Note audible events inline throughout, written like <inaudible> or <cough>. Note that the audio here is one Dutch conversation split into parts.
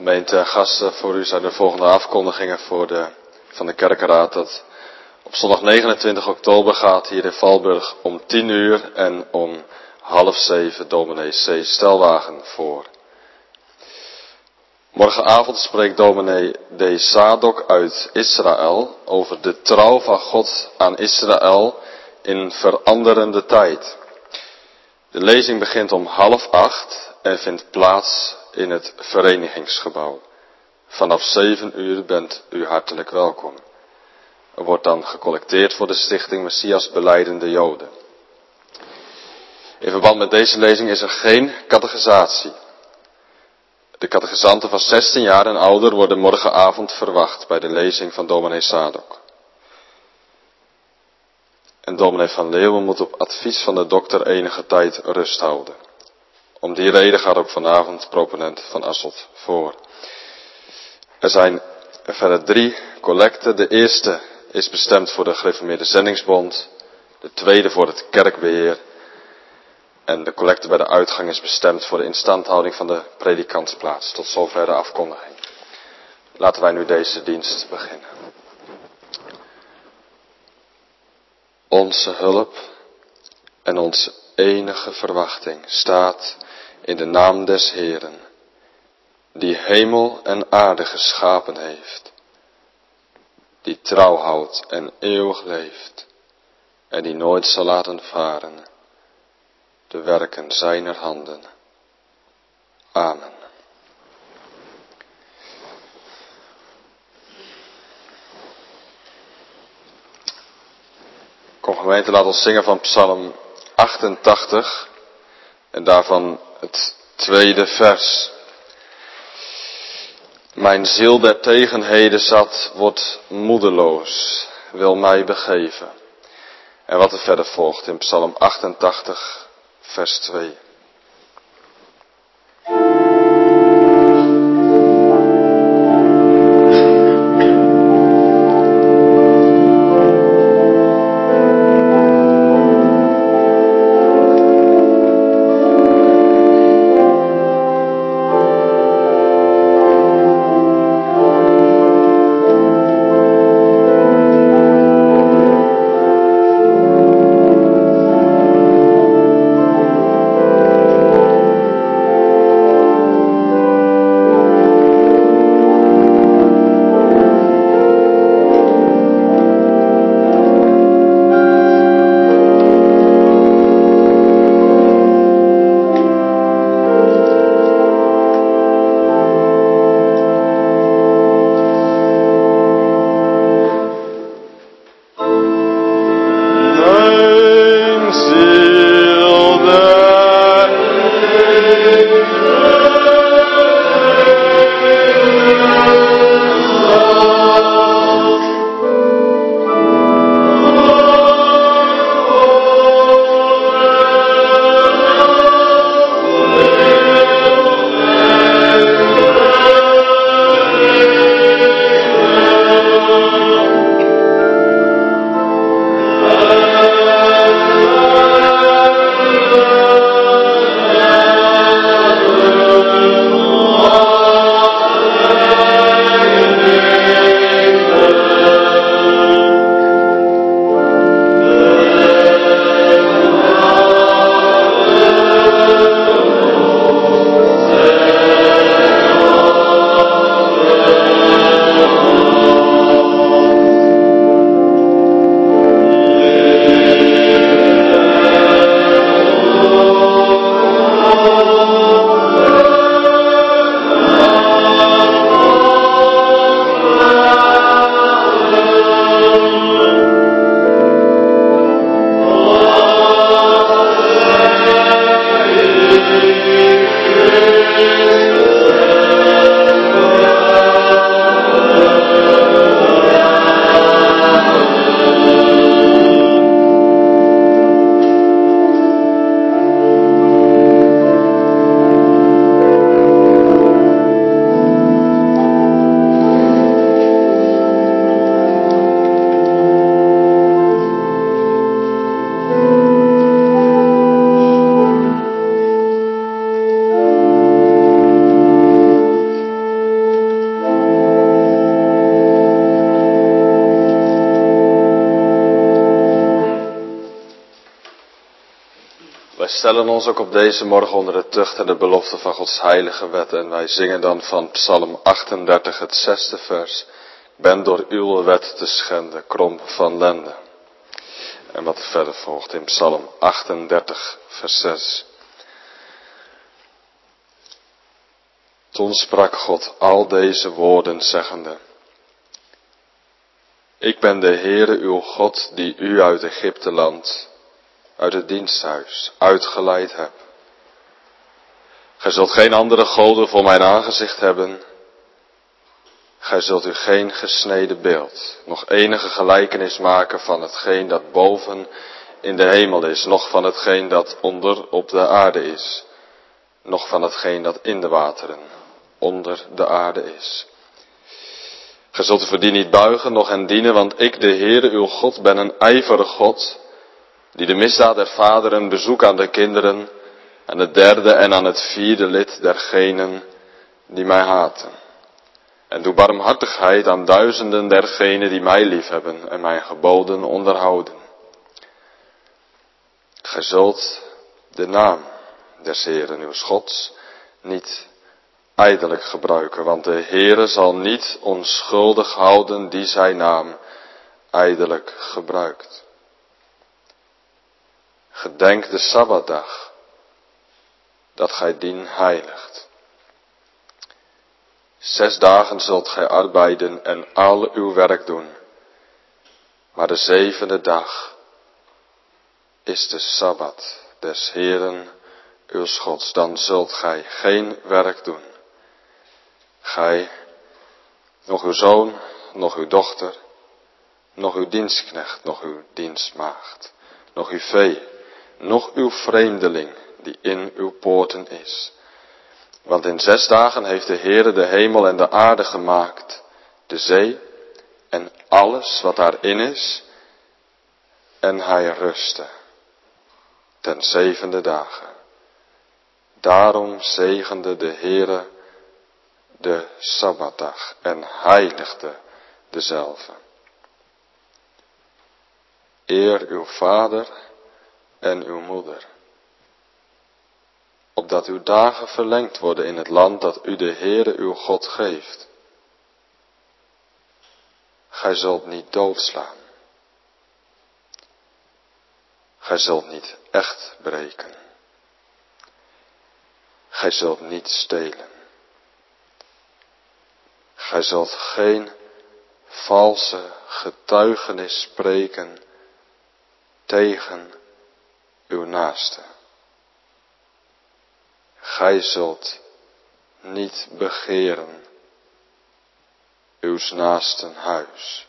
Gemeente en gasten, voor u zijn de volgende afkondigingen voor de, van de kerkenraad. Dat op zondag 29 oktober gaat hier in Valburg om 10 uur en om half zeven dominee C. Stelwagen voor. Morgenavond spreekt dominee D. Sadok uit Israël over de trouw van God aan Israël in veranderende tijd. De lezing begint om half acht en vindt plaats in het verenigingsgebouw. Vanaf zeven uur bent u hartelijk welkom. Er wordt dan gecollecteerd voor de stichting Messias Beleidende Joden. In verband met deze lezing is er geen catechisatie. De catechisanten van 16 jaar en ouder worden morgenavond verwacht bij de lezing van dominee Sadok. En dominee van Leeuwen moet op advies van de dokter enige tijd rust houden. Om die reden gaat ook vanavond proponent van Asselt voor. Er zijn verder drie collecten. De eerste is bestemd voor de gereformeerde zendingsbond. De tweede voor het kerkbeheer. En de collecte bij de uitgang is bestemd voor de instandhouding van de predikantsplaats. Tot zover de afkondiging. Laten wij nu deze dienst beginnen. Onze hulp en onze enige verwachting staat in de naam des Heeren, die hemel en aarde geschapen heeft, die trouw houdt en eeuwig leeft, en die nooit zal laten varen de werken zijner handen. Amen. Kom gemeente, laat ons zingen van Psalm 88 en daarvan het tweede vers. Mijn ziel der tegenheden zat, wordt moedeloos, wil mij begeven. En wat er verder volgt in Psalm 88, vers 2. Stellen ons ook op deze morgen onder de tucht en de belofte van Gods heilige wet. En wij zingen dan van Psalm 38, het zesde vers. Ben door uw wet te schenden, krom van lende. En wat er verder volgt in Psalm 38, vers 6. Toen sprak God al deze woorden zeggende. Ik ben de Heere uw God die u uit Egypte land uit het diensthuis uitgeleid heb. Gij zult geen andere goden voor mijn aangezicht hebben. Gij zult u geen gesneden beeld, nog enige gelijkenis maken van hetgeen dat boven in de hemel is, nog van hetgeen dat onder op de aarde is, nog van hetgeen dat in de wateren onder de aarde is. Gij zult u voor die niet buigen, nog hen dienen, want ik, de Heere, uw God, ben een ijverige God, die de misdaad der vaderen bezoek aan de kinderen, en het derde en aan het vierde lid dergenen die mij haten. En doe barmhartigheid aan duizenden dergenen die mij liefhebben en mijn geboden onderhouden. Gij zult de naam des Heeren uw Gods niet ijdelijk gebruiken, want de Heere zal niet onschuldig houden die zijn naam ijdelijk gebruikt. Gedenk de Sabbatdag, dat gij dien heiligt. Zes dagen zult gij arbeiden en al uw werk doen, maar de zevende dag is de Sabbat des Heeren uw Gods, dan zult gij geen werk doen. Gij, nog uw zoon, nog uw dochter, nog uw dienstknecht, nog uw dienstmaagd, nog uw vee, nog uw vreemdeling die in uw poorten is. Want in zes dagen heeft de Heere de hemel en de aarde gemaakt, de zee en alles wat daarin is, en hij rustte ten zevende dagen. Daarom zegende de Heere de Sabbatdag en heiligde dezelfde. Eer uw vader en uw moeder, opdat uw dagen verlengd worden in het land dat u de Heere uw God geeft. Gij zult niet doodslaan. Gij zult niet echt breken. Gij zult niet stelen. Gij zult geen valse getuigenis spreken tegen uw naaste. Gij zult niet begeren uw naasten huis.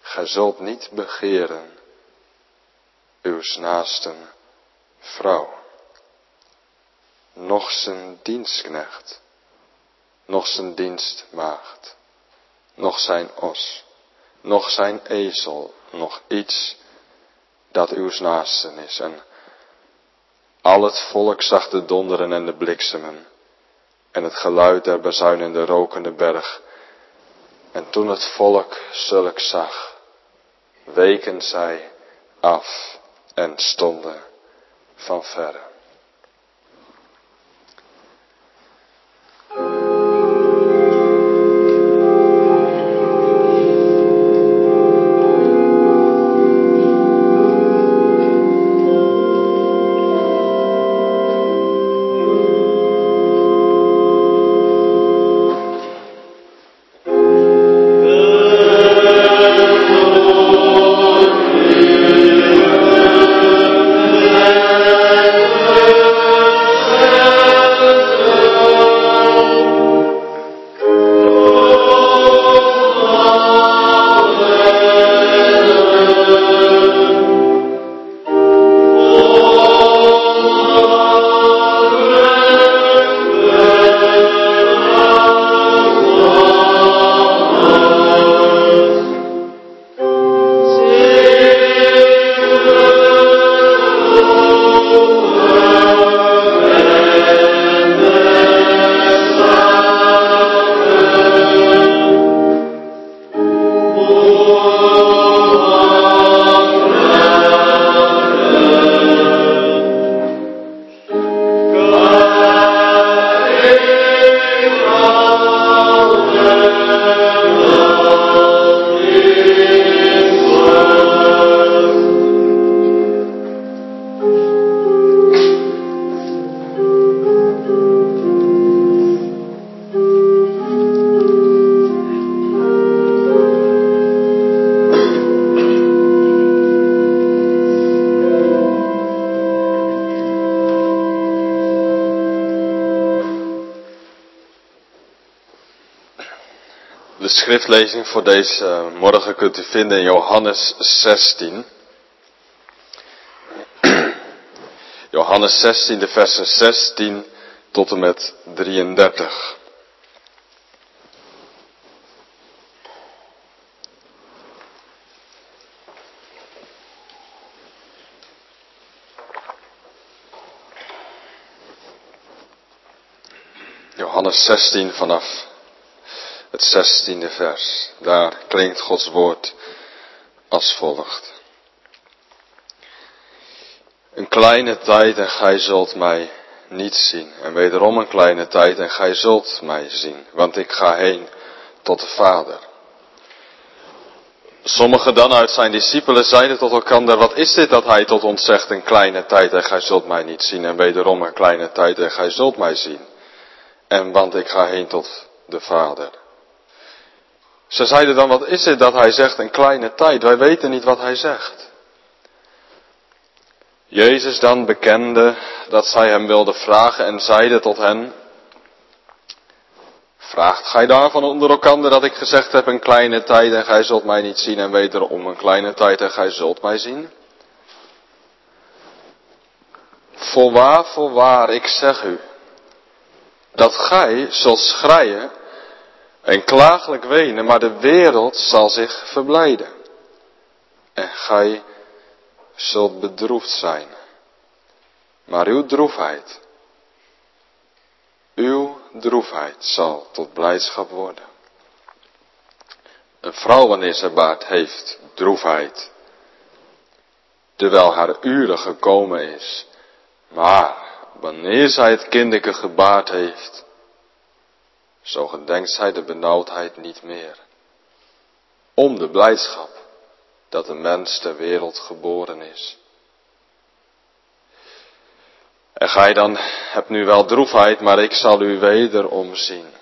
Gij zult niet begeren uw naasten vrouw, noch zijn dienstknecht, noch zijn dienstmaagd, noch zijn os, noch zijn ezel, nog iets dat uw naasten is. En al het volk zag de donderen en de bliksemen en het geluid der bezuinende rokende berg. En toen het volk zulk zag, weken zij af en stonden van verre. Schriftlezing voor deze morgen kunt u vinden in Johannes 16. <clears throat> Johannes 16, de versen 16 tot en met 33. Johannes 16 vanaf het zestiende vers. Daar klinkt Gods woord als volgt. Een kleine tijd en gij zult mij niet zien. En wederom een kleine tijd en gij zult mij zien. Want ik ga heen tot de Vader. Sommigen dan uit zijn discipelen zeiden tot elkaar, wat is dit dat hij tot ons zegt, een kleine tijd en gij zult mij niet zien. En wederom een kleine tijd en gij zult mij zien. En want ik ga heen tot de Vader. Ze zeiden dan, wat is het dat hij zegt, een kleine tijd? Wij weten niet wat hij zegt. Jezus dan bekende dat zij hem wilden vragen en zeide tot hen, Vraagt gij daarvan onder elkander dat ik gezegd heb een kleine tijd en gij zult mij niet zien en wederom een kleine tijd en gij zult mij zien? Voorwaar, voorwaar, ik zeg u, dat gij zult schreien en klagelijk wenen, maar de wereld zal zich verblijden. En gij zult bedroefd zijn. Maar uw droefheid, uw droefheid zal tot blijdschap worden. Een vrouw wanneer ze baard heeft droefheid, terwijl haar uren gekomen is. Maar wanneer zij het kinderke gebaard heeft, zo gedenkt zij de benauwdheid niet meer. Om de blijdschap dat de mens ter wereld geboren is. En gij dan hebt nu wel droefheid, maar ik zal u wederom zien.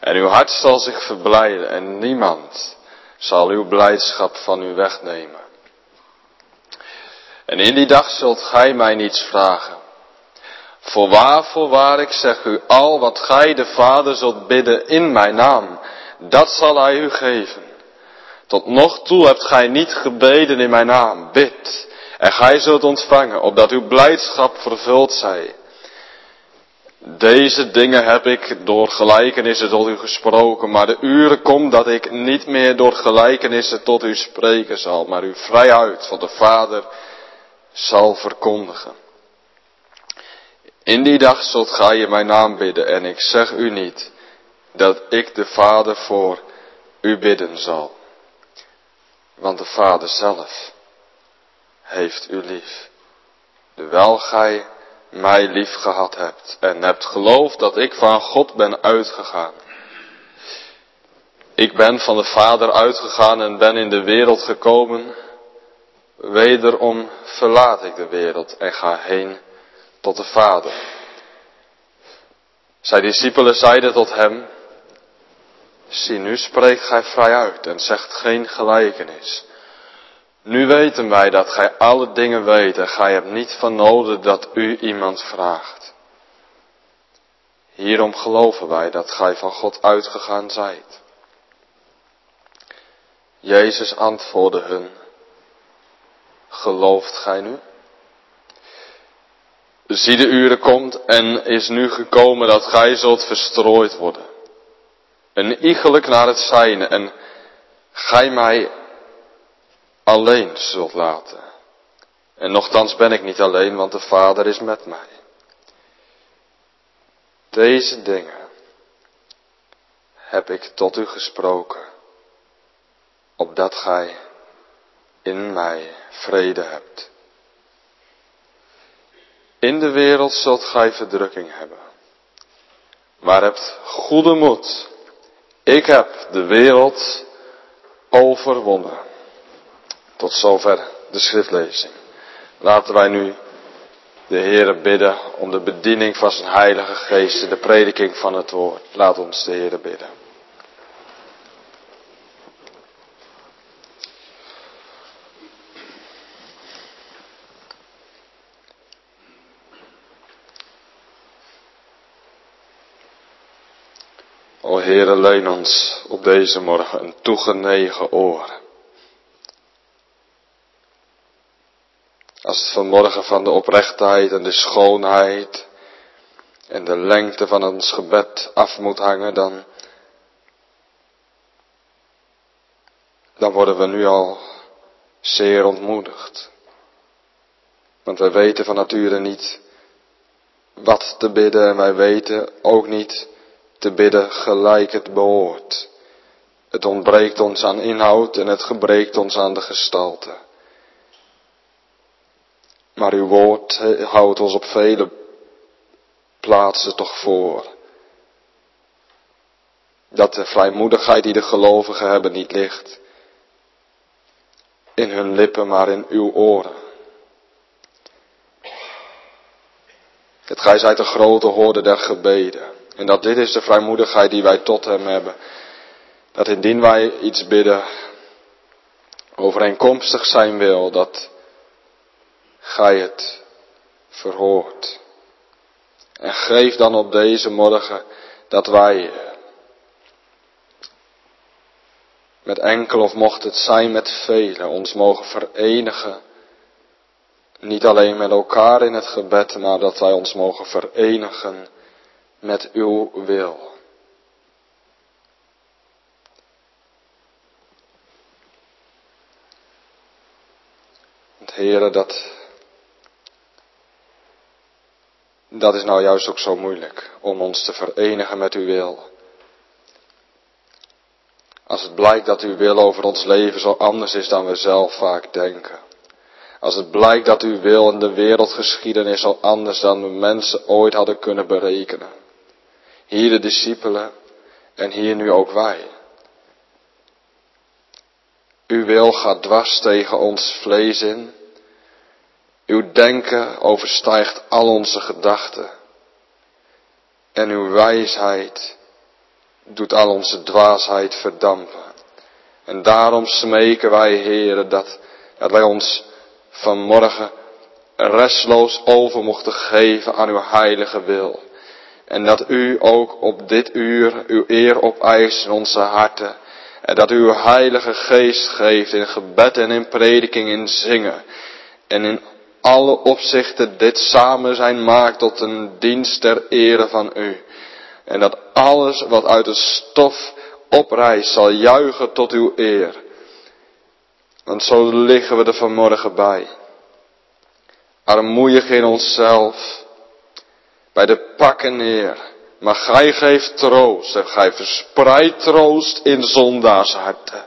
En uw hart zal zich verblijden en niemand zal uw blijdschap van u wegnemen. En in die dag zult gij mij niets vragen. Voorwaar, voorwaar, ik zeg u, al wat gij de Vader zult bidden in mijn naam, dat zal hij u geven. Tot nog toe hebt gij niet gebeden in mijn naam, bid, en gij zult ontvangen, opdat uw blijdschap vervuld zij. Deze dingen heb ik door gelijkenissen tot u gesproken, maar de uren komt dat ik niet meer door gelijkenissen tot u spreken zal, maar u vrijuit van de Vader zal verkondigen. In die dag zult gij je mijn naam bidden en ik zeg u niet dat ik de Vader voor u bidden zal. Want de Vader zelf heeft u lief. Terwijl gij mij lief gehad hebt en hebt geloofd dat ik van God ben uitgegaan. Ik ben van de Vader uitgegaan en ben in de wereld gekomen. Wederom verlaat ik de wereld en ga heen tot de Vader. Zijn discipelen zeiden tot hem, zie nu spreekt gij vrij uit en zegt geen gelijkenis. Nu weten wij dat gij alle dingen weet en gij hebt niet van nodig dat u iemand vraagt. Hierom geloven wij dat gij van God uitgegaan zijt. Jezus antwoordde hun, gelooft gij nu? Zie de uren komt en is nu gekomen dat gij zult verstrooid worden. Een iegelijk naar het zijne en gij mij alleen zult laten. En nochtans ben ik niet alleen, want de Vader is met mij. Deze dingen heb ik tot u gesproken, opdat gij in mij vrede hebt. In de wereld zult gij verdrukking hebben. Maar hebt goede moed. Ik heb de wereld overwonnen. Tot zover de schriftlezing. Laten wij nu de Heere bidden om de bediening van zijn Heilige Geest, de prediking van het woord. Laat ons de Heere bidden. O Heere, leen ons op deze morgen een toegenegen oor. Als het vanmorgen van de oprechtheid en de schoonheid en de lengte van ons gebed af moet hangen, dan, dan worden we nu al zeer ontmoedigd. Want wij weten van nature niet wat te bidden en wij weten ook niet te bidden gelijk het behoort. Het ontbreekt ons aan inhoud en het gebreekt ons aan de gestalte. Maar uw woord houdt ons op vele plaatsen toch voor. Dat de vrijmoedigheid die de gelovigen hebben niet ligt in hun lippen, maar in uw oren. Het gij zijt de grote hoorde der gebeden. En dat dit is de vrijmoedigheid die wij tot hem hebben. Dat indien wij iets bidden, overeenkomstig zijn wil, dat gij het verhoort. En geef dan op deze morgen dat wij met enkel of mocht het zijn met velen ons mogen verenigen. Niet alleen met elkaar in het gebed, maar dat wij ons mogen verenigen met uw wil. Het Heere, dat, dat is nou juist ook zo moeilijk om ons te verenigen met uw wil. Als het blijkt dat uw wil over ons leven zo anders is dan we zelf vaak denken. Als het blijkt dat uw wil in de wereldgeschiedenis zo anders dan we mensen ooit hadden kunnen berekenen. Hier de discipelen en hier nu ook wij. Uw wil gaat dwars tegen ons vlees in. Uw denken overstijgt al onze gedachten. En uw wijsheid doet al onze dwaasheid verdampen. En daarom smeken wij, heren, dat, dat wij ons vanmorgen restloos over mochten geven aan uw heilige wil. En dat u ook op dit uur uw eer opeist in onze harten. En dat u uw heilige geest geeft in gebed en in prediking, in zingen. En in alle opzichten dit samen zijn maakt tot een dienst ter ere van u. En dat alles wat uit het stof oprijst zal juichen tot uw eer. Want zo liggen we er vanmorgen bij. Armoeig in onszelf bij de pakken neer. Maar gij geeft troost en gij verspreidt troost in zondaarsharten.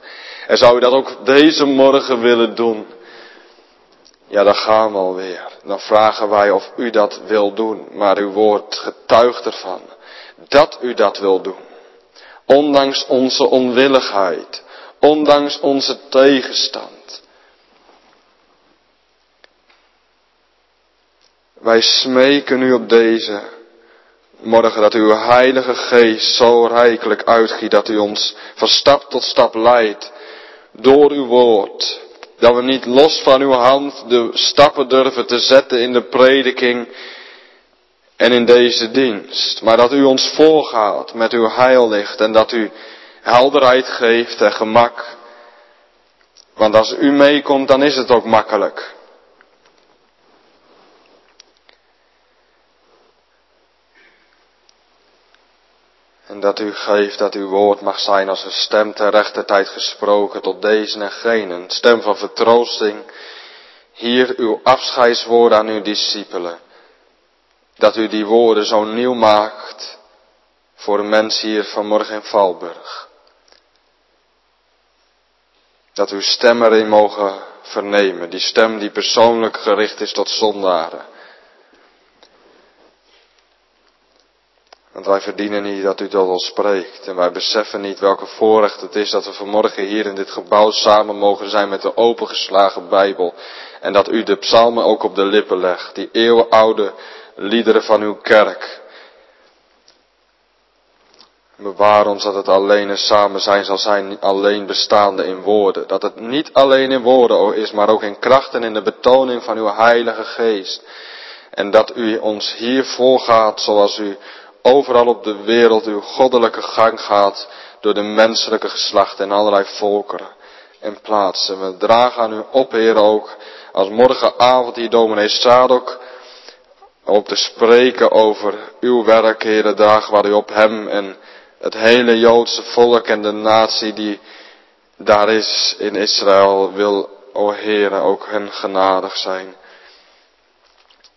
En zou u dat ook deze morgen willen doen? Ja, dan gaan we alweer. Dan vragen wij of u dat wil doen. Maar uw woord getuigt ervan dat u dat wil doen. Ondanks onze onwilligheid. Ondanks onze tegenstand. Wij smeken u op deze morgen dat uw heilige geest zo rijkelijk uitgiet dat u ons van stap tot stap leidt door uw woord. Dat we niet los van uw hand de stappen durven te zetten in de prediking en in deze dienst. Maar dat u ons voorgaat met uw heillicht en dat u helderheid geeft en gemak. Want als u meekomt dan is het ook makkelijk. En dat u geeft dat uw woord mag zijn als een stem ter rechte tijd gesproken tot deze en. Een stem van vertroosting. Hier uw afscheidswoorden aan uw discipelen. Dat u die woorden zo nieuw maakt voor de mensen hier vanmorgen in Valburg. Dat uw stem erin mogen vernemen. Die stem die persoonlijk gericht is tot zondaren. Want wij verdienen niet dat u tot ons spreekt. En wij beseffen niet welke voorrecht het is dat we vanmorgen hier in dit gebouw samen mogen zijn met de opengeslagen Bijbel. En dat u de psalmen ook op de lippen legt. Die eeuwenoude liederen van uw kerk. Bewaar ons dat het alleen een samen zijn zal zijn, alleen bestaande in woorden. Dat het niet alleen in woorden is, maar ook in kracht en in de betoning van uw heilige geest. En dat u ons hier volgaat zoals u overal op de wereld uw goddelijke gang gaat door de menselijke geslachten en allerlei volkeren en plaatsen. We dragen aan u op, Heer, ook als morgenavond hier dominee Sadok op te spreken over uw werk, Heer, dag waar u op hem en het hele Joodse volk en de natie die daar is in Israël wil, o ook hen genadig zijn.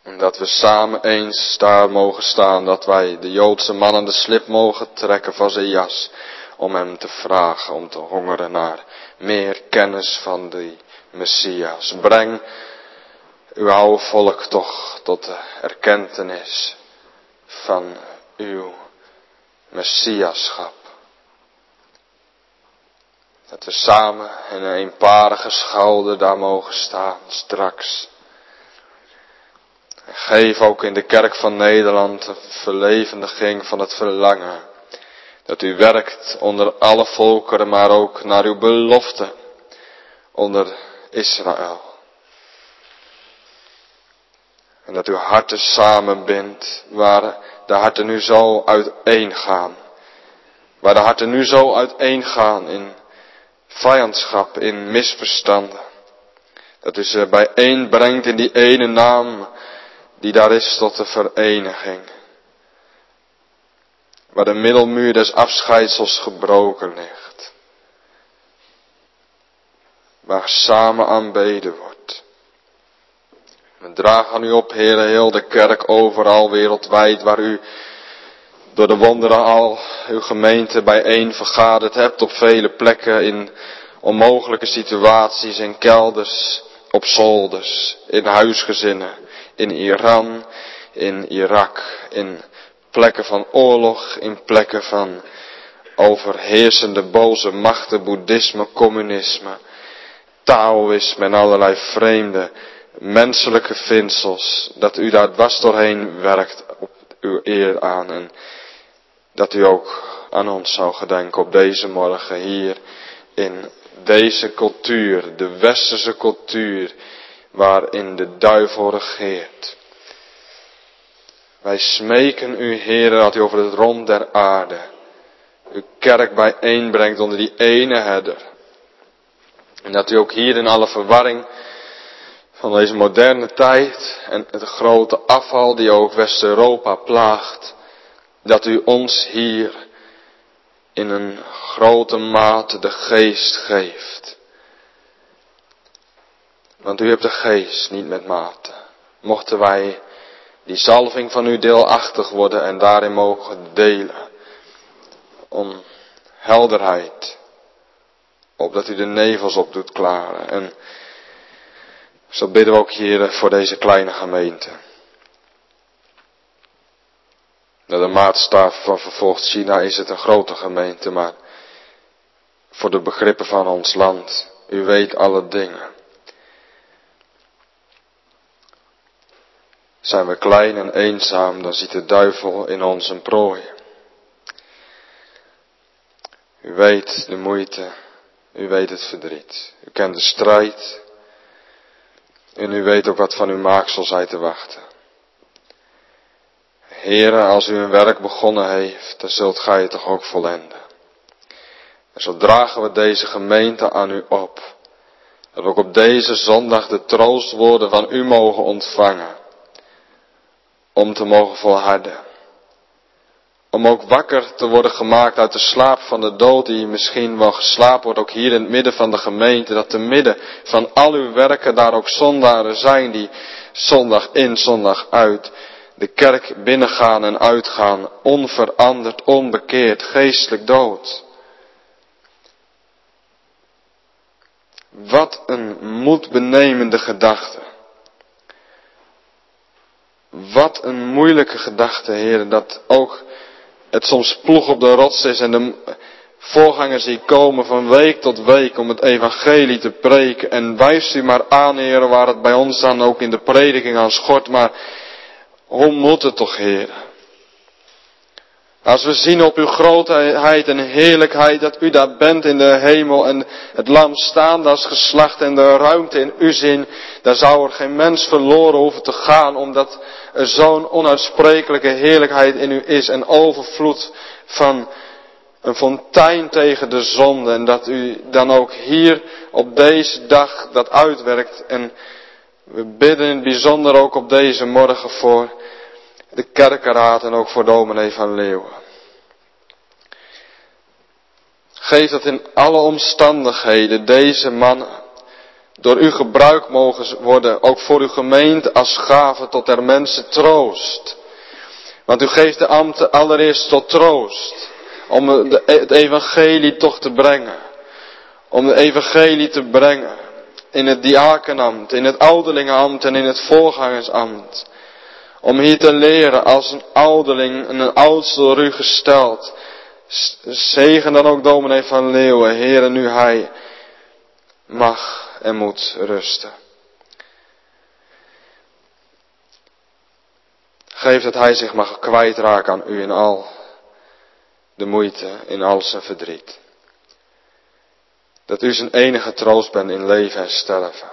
En dat we samen eens daar mogen staan, dat wij de Joodse mannen de slip mogen trekken van zijn jas, om hem te vragen, om te hongeren naar meer kennis van die Messias. Breng uw oude volk toch tot de erkentenis van uw Messiaschap. Dat we samen in een eenparige schouder daar mogen staan straks. Geef ook in de kerk van Nederland een verlevendiging van het verlangen. Dat u werkt onder alle volkeren, maar ook naar uw belofte onder Israël. En dat uw harten samenbindt, waar de harten nu zo uiteen gaan. Waar de harten nu zo uiteen gaan in vijandschap, in misverstanden. Dat u ze bijeenbrengt in die ene naam die daar is tot de vereniging. Waar de middelmuur des afscheidsels gebroken ligt. Waar samen aanbeden wordt. We dragen u op, Heer, heel de kerk overal wereldwijd, waar u door de wonderen al uw gemeente bijeen vergaderd hebt op vele plekken in onmogelijke situaties, in kelders, op zolders, in huisgezinnen, in Iran, in Irak, in plekken van oorlog, in plekken van overheersende boze machten, boeddhisme, communisme, Taoïsme en allerlei vreemde menselijke vinsels, dat u daar dwars doorheen werkt op uw eer aan en dat u ook aan ons zou gedenken op deze morgen hier in deze cultuur, de westerse cultuur, waarin de duivel regeert. Wij smeken u, Heer, dat u over het rond der aarde uw kerk bijeenbrengt onder die ene herder. En dat u ook hier in alle verwarring van deze moderne tijd en het grote afval die ook West-Europa plaagt, dat u ons hier in een grote mate de geest geeft. Want u hebt de geest niet met mate. Mochten wij die salving van u deelachtig worden en daarin mogen delen. Om helderheid. Opdat u de nevels op doet klaren. En zo bidden we ook hier voor deze kleine gemeente. Naar de maatstaf van vervolgd China is het een grote gemeente, maar voor de begrippen van ons land, u weet alle dingen. Zijn we klein en eenzaam, dan ziet de duivel in ons een prooi. U weet de moeite, u weet het verdriet, u kent de strijd en u weet ook wat van uw maaksel zij te wachten. Heren, als u een werk begonnen heeft, dan zult gij het toch ook volenden. En zo dragen we deze gemeente aan u op. Dat we ook op deze zondag de troostwoorden van u mogen ontvangen. Om te mogen volharden. Om ook wakker te worden gemaakt uit de slaap van de dood die misschien wel geslapen wordt, ook hier in het midden van de gemeente. Dat te midden van al uw werken daar ook zondaren zijn die zondag in, zondag uit de kerk binnengaan en uitgaan, onveranderd, onbekeerd, geestelijk dood. Wat een moedbenemende gedachte. Wat een moeilijke gedachte, heren, dat ook het soms ploeg op de rots is en de voorgangers die komen van week tot week om het evangelie te preken. En wijst u maar aan, heren, waar het bij ons dan ook in de prediking aan schort, maar hoe moet het toch, Heer? Als we zien op uw grootheid en heerlijkheid dat u daar bent in de hemel en het lam staande als geslacht en de ruimte in uw zin, daar zou er geen mens verloren hoeven te gaan, omdat er zo'n onuitsprekelijke heerlijkheid in u is en overvloed van een fontein tegen de zonde en dat u dan ook hier op deze dag dat uitwerkt. En we bidden in het bijzonder ook op deze morgen voor de kerkenraad en ook voor dominee van Leeuwen. Geef dat in alle omstandigheden deze mannen door u gebruikt mogen worden, ook voor uw gemeente als gave tot der mensen troost. Want u geeft de ambten allereerst tot troost, om het evangelie toch te brengen. Om het evangelie te brengen in het diakenambt, in het ouderlingenambt en in het voorgangersambt. Om hier te leren als een ouderling en een oudsel u gesteld. Zegen dan ook dominee van Leeuwen, Heere, nu hij mag en moet rusten. Geef dat hij zich mag kwijtraken aan u in al de moeite, in al zijn verdriet. Dat u zijn enige troost bent in leven en sterven.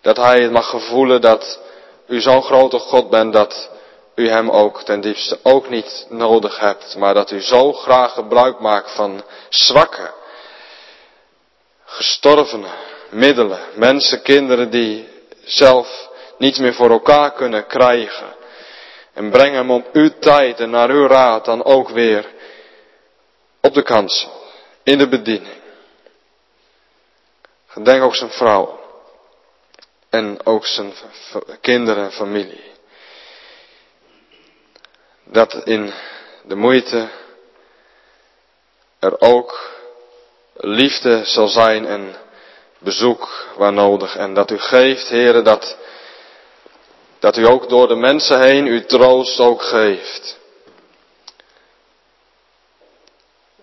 Dat hij het mag gevoelen dat u zo'n grote God bent dat u hem ook ten diepste ook niet nodig hebt, maar dat u zo graag gebruik maakt van zwakke, gestorvenen, middelen, mensen, kinderen die zelf niets meer voor elkaar kunnen krijgen. En breng hem op uw tijd en naar uw raad dan ook weer op de kansel, in de bediening. Gedenk ook zijn vrouw en ook zijn kinderen en familie. Dat in de moeite er ook liefde zal zijn en bezoek waar nodig. En dat u geeft, heren, dat, dat u ook door de mensen heen uw troost ook geeft.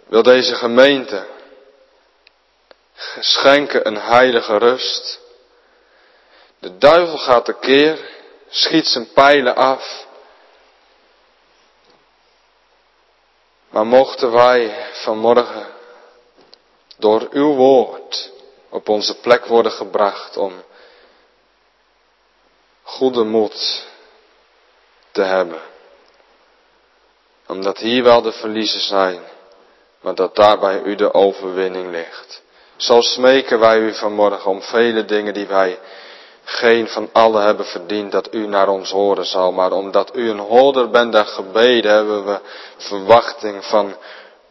Wil deze gemeente schenken een heilige rust. De duivel gaat tekeer, schiet zijn pijlen af. Maar mochten wij vanmorgen door uw woord op onze plek worden gebracht om goede moed te hebben. Omdat hier wel de verliezen zijn, maar dat daar bij u de overwinning ligt. Zo smeken wij u vanmorgen om vele dingen die wij geen van allen hebben verdiend dat u naar ons horen zal. Maar omdat u een hoorder bent der gebeden hebben we verwachting van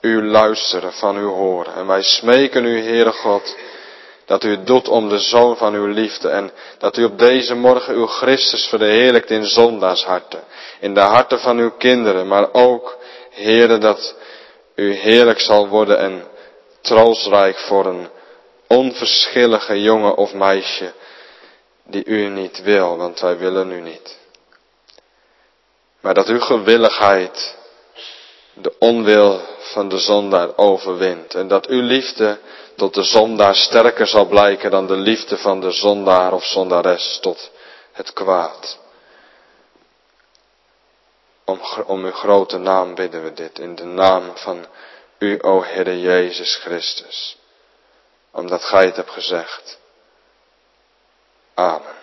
uw luisteren, van uw horen. En wij smeken u, Heere God, dat u het doet om de zoon van uw liefde en dat u op deze morgen uw Christus verheerlijkt in zondaarsharten, in de harten van uw kinderen, maar ook, Heere, dat u heerlijk zal worden en troostrijk voor een onverschillige jongen of meisje die u niet wil, want wij willen u niet. Maar dat uw gewilligheid de onwil van de zondaar overwint en dat uw liefde tot de zondaar sterker zal blijken dan de liefde van de zondaar of zondares tot het kwaad. Om, om uw grote naam bidden we dit, in de naam van u, o Heere Jezus Christus. Omdat gij het hebt gezegd. Amen.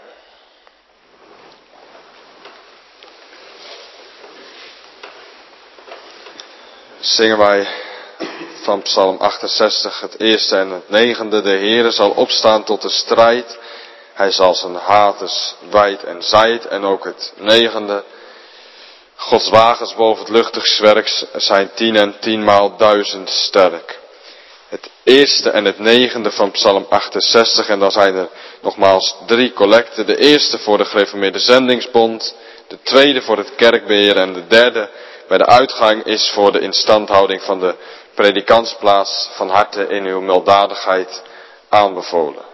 Zingen wij van Psalm 68, het eerste en het negende. De Heere zal opstaan tot de strijd. Hij zal zijn haters wijd en zijt. En ook het negende. Gods wagens boven het luchtig zwerk zijn tien en tienmaal duizend sterk. Het eerste en het negende van Psalm 68. En dan zijn er nogmaals drie collecten. De eerste voor de gereformeerde zendingsbond. De tweede voor het kerkbeheer. En de derde bij de uitgang is voor de instandhouding van de predikantsplaats van harte in uw meldadigheid aanbevolen.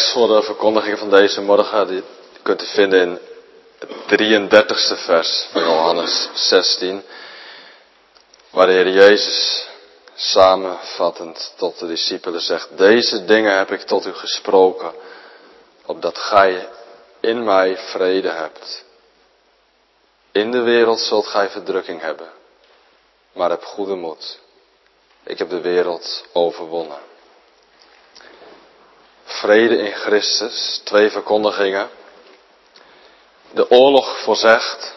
Tekst voor de verkondiging van deze morgen, die kunt u vinden in het 33ste vers van Johannes 16, waar de Jezus samenvattend tot de discipelen zegt, deze dingen heb ik tot u gesproken, opdat gij in mij vrede hebt. In de wereld zult gij verdrukking hebben, maar heb goede moed. Ik heb de wereld overwonnen. Vrede in Christus, twee verkondigingen. De oorlog voorzegd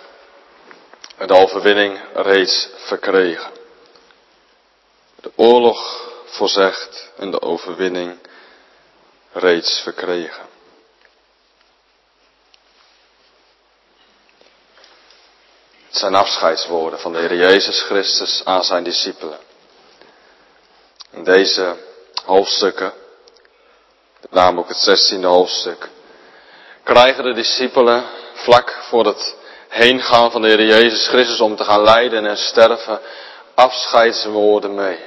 en de overwinning reeds verkregen. De oorlog voorzegd en de overwinning reeds verkregen. Het zijn afscheidswoorden van de Heer Jezus Christus aan zijn discipelen. In deze hoofdstukken, namelijk het zestiende hoofdstuk, krijgen de discipelen vlak voor het heengaan van de Heer Jezus Christus om te gaan lijden en sterven afscheidswoorden mee.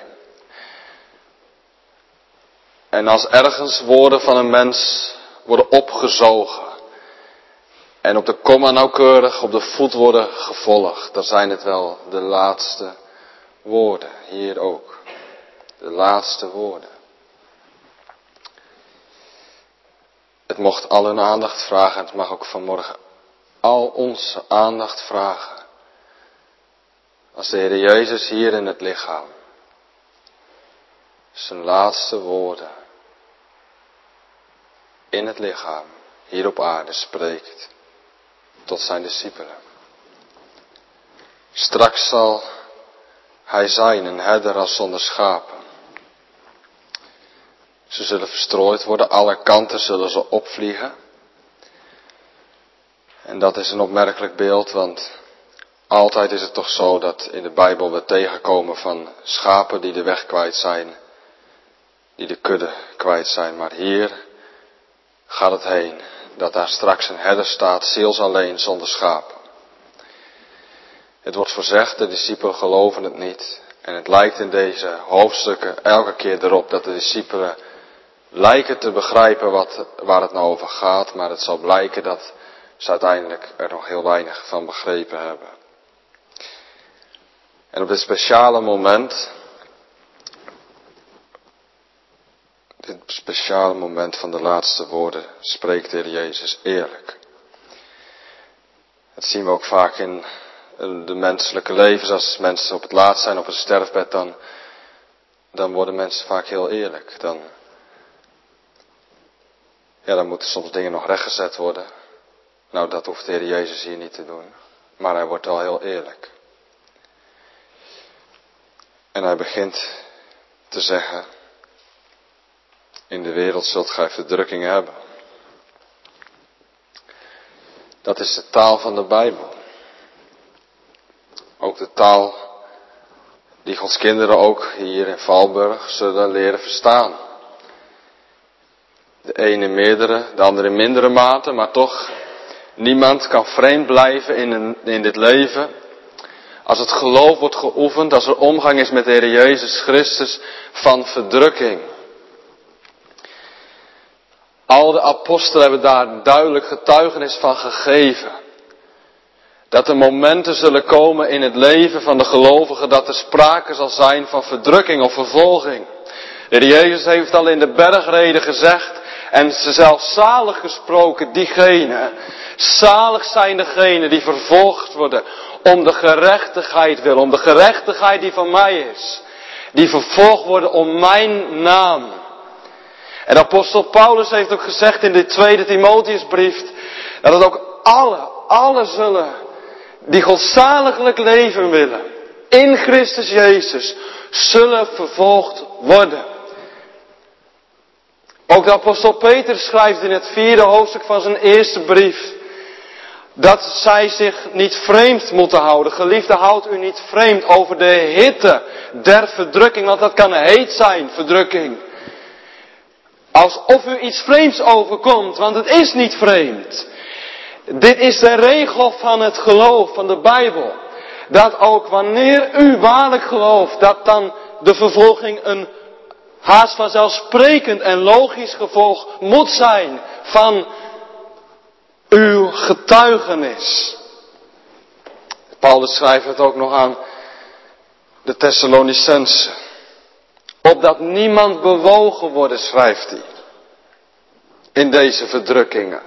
En als ergens woorden van een mens worden opgezogen en op de komma nauwkeurig op de voet worden gevolgd, dan zijn het wel de laatste woorden, hier ook. De laatste woorden. Het mocht al hun aandacht vragen en het mag ook vanmorgen al onze aandacht vragen. Als de Heer Jezus hier in het lichaam zijn laatste woorden in het lichaam hier op aarde spreekt tot zijn discipelen. Straks zal hij zijn een herder als zonder schapen. Ze zullen verstrooid worden, alle kanten zullen ze opvliegen. En dat is een opmerkelijk beeld, want altijd is het toch zo dat in de Bijbel we tegenkomen van schapen die de weg kwijt zijn, die de kudde kwijt zijn. Maar hier gaat het heen, dat daar straks een herder staat, ziels alleen zonder schapen. Het wordt verzegd, de discipelen geloven het niet. En het lijkt in deze hoofdstukken elke keer erop dat de discipelen lijken te begrijpen wat, waar het nou over gaat, maar het zal blijken dat ze uiteindelijk er nog heel weinig van begrepen hebben. En op dit speciale moment, dit speciale moment van de laatste woorden, spreekt de Heer Jezus eerlijk. Dat zien we ook vaak in de menselijke levens. Als mensen op het laatst zijn op een sterfbed, dan, dan worden mensen vaak heel eerlijk. Dan, ja, dan moeten soms dingen nog rechtgezet worden. Nou, dat hoeft de Heer Jezus hier niet te doen. Maar hij wordt wel heel eerlijk. En hij begint te zeggen, in de wereld zult gij verdrukkingen hebben. Dat is de taal van de Bijbel. Ook de taal die Gods kinderen ook hier in Valburg zullen leren verstaan. De ene meerdere, de andere in mindere mate, maar toch, niemand kan vreemd blijven in, een, in dit leven. Als het geloof wordt geoefend, als er omgang is met de Heer Jezus Christus van verdrukking. Al de apostelen hebben daar duidelijk getuigenis van gegeven. Dat er momenten zullen komen in het leven van de gelovigen dat er sprake zal zijn van verdrukking of vervolging. De Heer Jezus heeft al in de bergreden gezegd en ze zelfs zalig gesproken, diegenen. Zalig zijn degenen die vervolgd worden om de gerechtigheid wil, om de gerechtigheid die van mij is. Die vervolgd worden om mijn naam. En apostel Paulus heeft ook gezegd in de tweede Timotheusbrief, dat het ook alle, alle zullen die godzaliglijk leven willen, in Christus Jezus, zullen vervolgd worden. Ook de apostel Peter schrijft in het vierde hoofdstuk van zijn eerste brief, dat zij zich niet vreemd moeten houden. Geliefde, houd u niet vreemd over de hitte der verdrukking, want dat kan heet zijn, verdrukking. Alsof u iets vreemds overkomt, want het is niet vreemd. Dit is de regel van het geloof van de Bijbel. Dat ook wanneer u waarlijk gelooft, dat dan de vervolging een haast vanzelfsprekend en logisch gevolg moet zijn van uw getuigenis. Paulus schrijft het ook nog aan de Thessalonicense. Opdat niemand bewogen worden, schrijft hij. In deze verdrukkingen.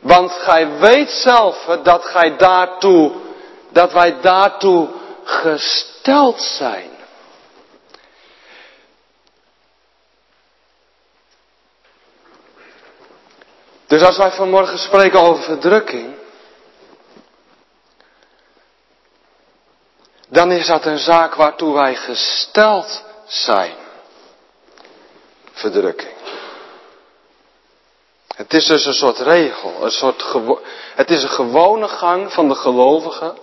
Want gij weet zelf dat gij daartoe, dat wij daartoe gesteld zijn. Dus als wij vanmorgen spreken over verdrukking, dan is dat een zaak waartoe wij gesteld zijn. Verdrukking. Het is dus een soort regel, een soort het is een gewone gang van de gelovigen.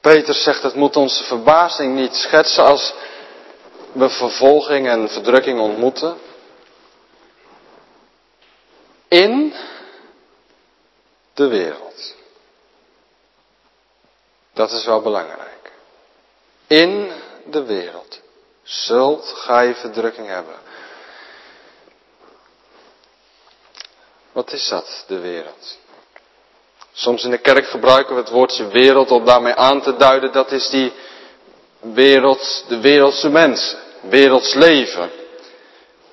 Peter zegt het moet onze verbazing niet schetsen als we vervolging en verdrukking ontmoeten. In de wereld. Dat is wel belangrijk. In de wereld zult gij verdrukking hebben. Wat is dat, de wereld? Soms in de kerk gebruiken we het woordje wereld om daarmee aan te duiden, dat is die wereld, de wereldse mensen, werelds leven.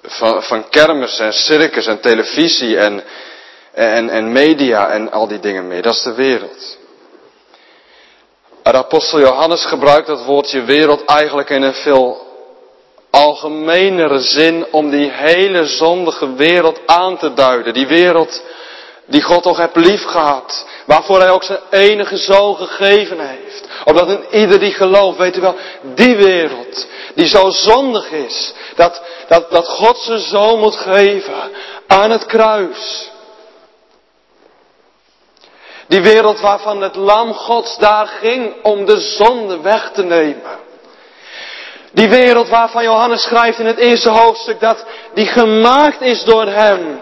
Van, van kermis en circus en televisie en, en, en media en al die dingen meer. Dat is de wereld. De apostel Johannes gebruikt dat woordje wereld eigenlijk in een veel algemenere zin om die hele zondige wereld aan te duiden. Die wereld die God toch hebt lief gehad. Waarvoor hij ook zijn enige zoon gegeven heeft. Opdat in ieder die gelooft, weet u wel, die wereld die zo zondig is. Dat, dat, dat God zijn zoon moet geven aan het kruis. Die wereld waarvan het lam Gods daar ging om de zonde weg te nemen. Die wereld waarvan Johannes schrijft in het eerste hoofdstuk dat die gemaakt is door hem.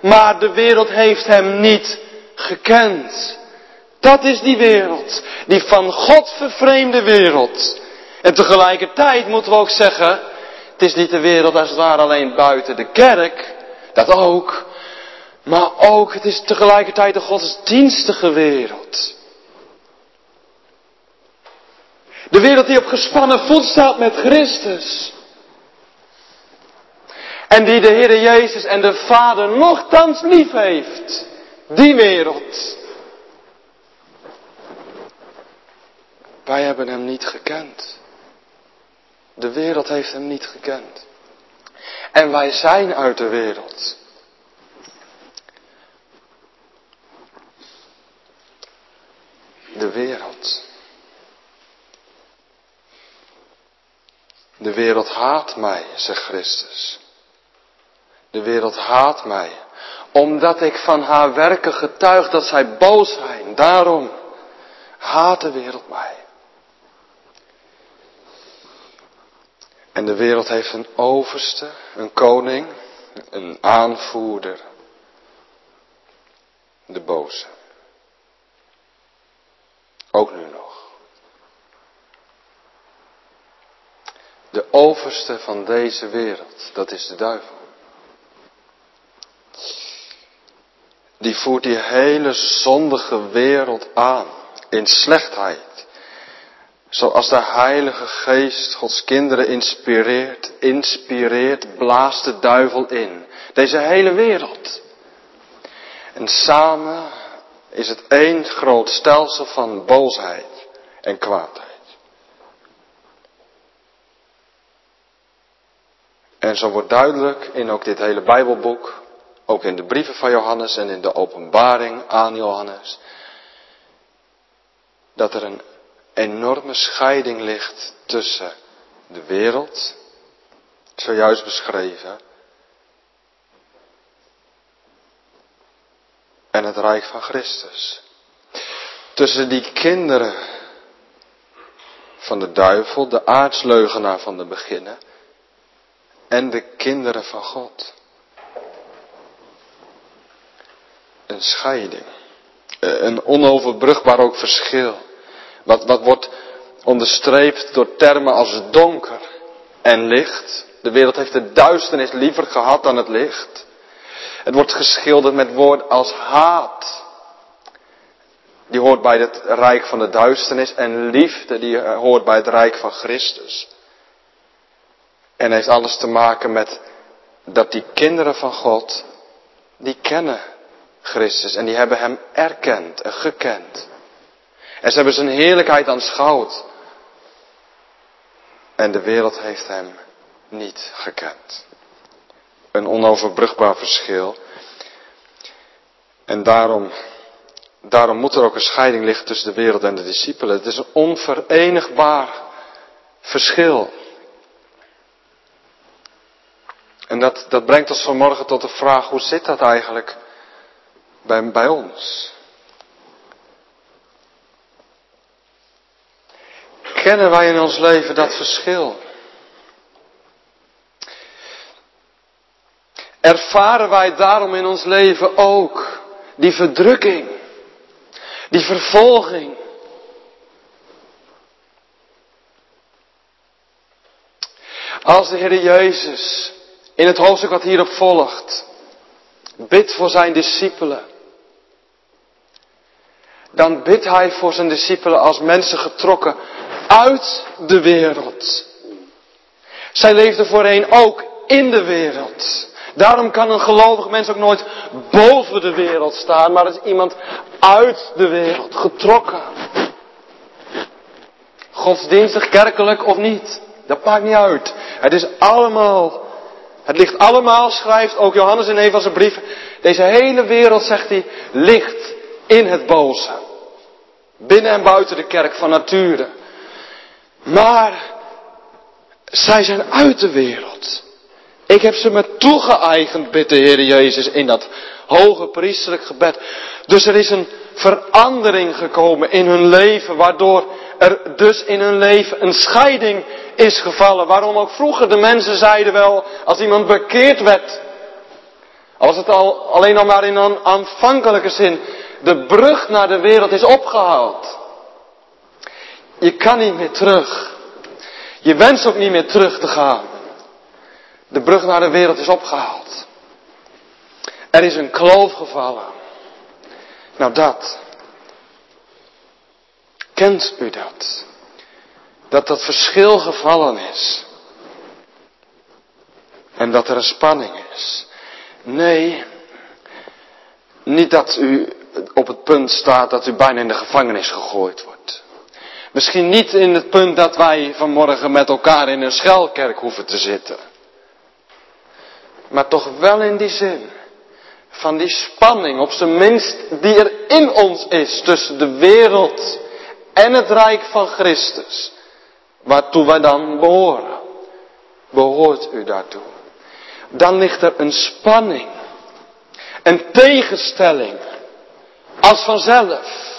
Maar de wereld heeft hem niet gekend. Dat is die wereld. Die van God vervreemde wereld. En tegelijkertijd moeten we ook zeggen, het is niet de wereld als het ware alleen buiten de kerk. Dat ook. Maar ook, het is tegelijkertijd de godsdienstige wereld. De wereld die op gespannen voet staat met Christus. En die de Heer Jezus en de Vader nogthans lief heeft. Die wereld. Wij hebben hem niet gekend. De wereld heeft hem niet gekend. En wij zijn uit de wereld. De wereld. De wereld haat mij, zegt Christus. De wereld haat mij, omdat ik van haar werken getuig dat zij boos zijn. Daarom haat de wereld mij. En de wereld heeft een overste, een koning, een aanvoerder. De boze. Ook nu nog. De overste van deze wereld, dat is de duivel. Die voert die hele zondige wereld aan in slechtheid. Zoals de Heilige Geest Gods kinderen inspireert, inspireert, blaast de duivel in. Deze hele wereld. En samen is het één groot stelsel van boosheid en kwaadheid. En zo wordt duidelijk in ook dit hele Bijbelboek, ook in de brieven van Johannes en in de openbaring aan Johannes, dat er een enorme scheiding ligt tussen de wereld, zojuist beschreven, en het rijk van Christus. Tussen die kinderen van de duivel, de aardsleugenaar van de beginnen, en de kinderen van God. Een scheiding. Een onoverbrugbaar ook verschil. Wat, wat wordt onderstreept door termen als donker en licht. De wereld heeft de duisternis liever gehad dan het licht. Het wordt geschilderd met woorden als haat. Die hoort bij het rijk van de duisternis. En liefde die hoort bij het rijk van Christus. En heeft alles te maken met dat die kinderen van God, die kennen Christus en die hebben Hem erkend en gekend. En ze hebben zijn heerlijkheid aanschouwd. En de wereld heeft Hem niet gekend. Een onoverbrugbaar verschil. En daarom, daarom moet er ook een scheiding liggen tussen de wereld en de discipelen. Het is een onverenigbaar verschil. En dat, dat brengt ons vanmorgen tot de vraag, hoe zit dat eigenlijk bij, bij ons? Kennen wij in ons leven dat verschil? Ervaren wij daarom in ons leven ook die verdrukking, die vervolging? Als de Heer Jezus in het hoofdstuk wat hierop volgt, bidt voor zijn discipelen. Dan bidt hij voor zijn discipelen als mensen getrokken uit de wereld. Zij leefden voorheen ook in de wereld. Daarom kan een gelovig mens ook nooit boven de wereld staan, maar is iemand uit de wereld, getrokken. Godsdienstig, kerkelijk of niet, dat maakt niet uit. Het is allemaal het ligt allemaal, schrijft ook Johannes in een van zijn brieven. Deze hele wereld, zegt hij, ligt in het boze. Binnen en buiten de kerk van nature. Maar zij zijn uit de wereld. Ik heb ze me toegeëigend, bidt de Heer Jezus in dat hoge priesterlijk gebed. Dus er is een verandering gekomen in hun leven, waardoor er dus in hun leven een scheiding is gevallen. Waarom ook vroeger de mensen zeiden wel, als iemand bekeerd werd, al was het al, alleen al maar in een aanvankelijke zin, de brug naar de wereld is opgehaald. Je kan niet meer terug. Je wenst ook niet meer terug te gaan. De brug naar de wereld is opgehaald. Er is een kloof gevallen. Nou dat. Kent u dat? Dat dat verschil gevallen is. En dat er een spanning is. Nee, niet dat u op het punt staat dat u bijna in de gevangenis gegooid wordt. Misschien niet in het punt dat wij vanmorgen met elkaar in een schuilkerk hoeven te zitten. Maar toch wel in die zin van die spanning, op zijn minst die er in ons is tussen de wereld en het rijk van Christus, waartoe wij dan behoren. Behoort u daartoe? Dan ligt er een spanning, een tegenstelling, als vanzelf.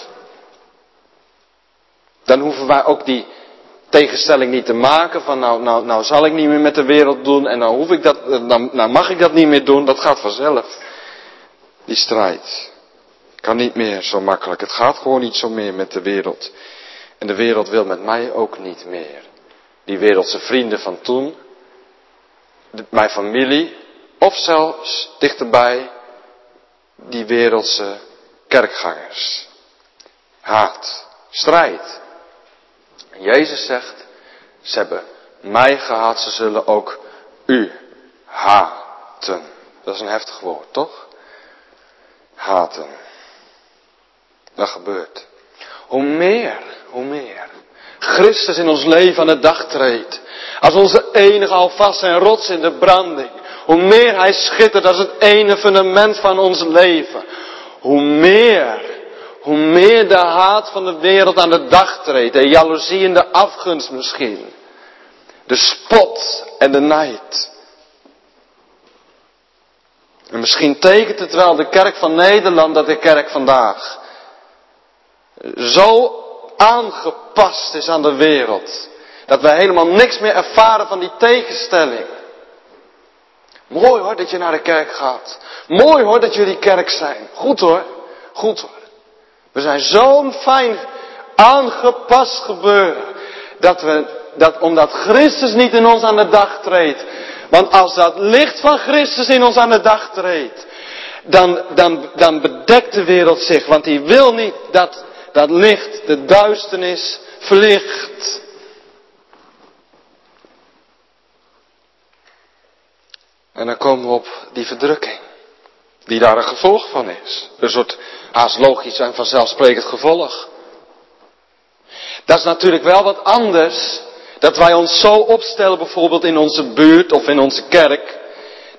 Dan hoeven wij ook die tegenstelling niet te maken van nou, nou, nou zal ik niet meer met de wereld doen en nou hoef ik dat, dan, nou mag ik dat niet meer doen, dat gaat vanzelf. Die strijd. Kan niet meer zo makkelijk. Het gaat gewoon niet zo meer met de wereld. En de wereld wil met mij ook niet meer. Die wereldse vrienden van toen, mijn familie, of zelfs dichterbij die wereldse kerkgangers. Haat, strijd. Jezus zegt, ze hebben mij gehaat, ze zullen ook u haten. Dat is een heftig woord, toch? Haten. Dat gebeurt. Hoe meer, hoe meer Christus in ons leven aan de dag treedt. Als onze enige alvast en rots in de branding. Hoe meer Hij schittert als het ene fundament van ons leven. Hoe meer, hoe meer de haat van de wereld aan de dag treedt. De jaloezie en de afgunst misschien. De spot en de nijd. En misschien tekent het wel de kerk van Nederland dat de kerk vandaag zo aangepast is aan de wereld. Dat wij helemaal niks meer ervaren van die tegenstelling. Mooi hoor dat je naar de kerk gaat. Mooi hoor dat jullie kerk zijn. Goed hoor. Goed hoor. We zijn zo'n fijn aangepast gebeuren. Dat we dat omdat Christus niet in ons aan de dag treedt. Want als dat licht van Christus in ons aan de dag treedt, dan, dan, dan bedekt de wereld zich. Want hij wil niet dat dat licht de duisternis verlicht. En dan komen we op die verdrukking. Die daar een gevolg van is. Een soort haast logisch en vanzelfsprekend gevolg. Dat is natuurlijk wel wat anders. Dat wij ons zo opstellen bijvoorbeeld in onze buurt of in onze kerk.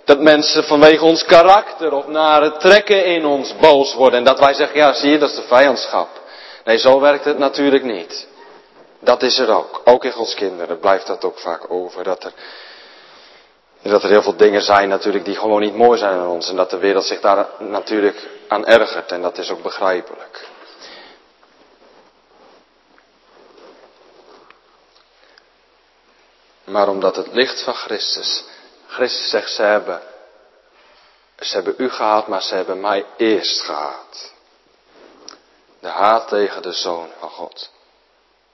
Dat mensen vanwege ons karakter of nare trekken in ons boos worden. En dat wij zeggen, ja zie je, dat is de vijandschap. Nee, zo werkt het natuurlijk niet. Dat is er ook. Ook in Gods kinderen blijft dat ook vaak over. Dat er, dat er heel veel dingen zijn natuurlijk die gewoon niet mooi zijn aan ons. En dat de wereld zich daar natuurlijk aan ergert. En dat is ook begrijpelijk. Maar omdat het licht van Christus, Christus zegt ze hebben, ze hebben u gehaat, maar ze hebben mij eerst gehaat. De haat tegen de Zoon van God.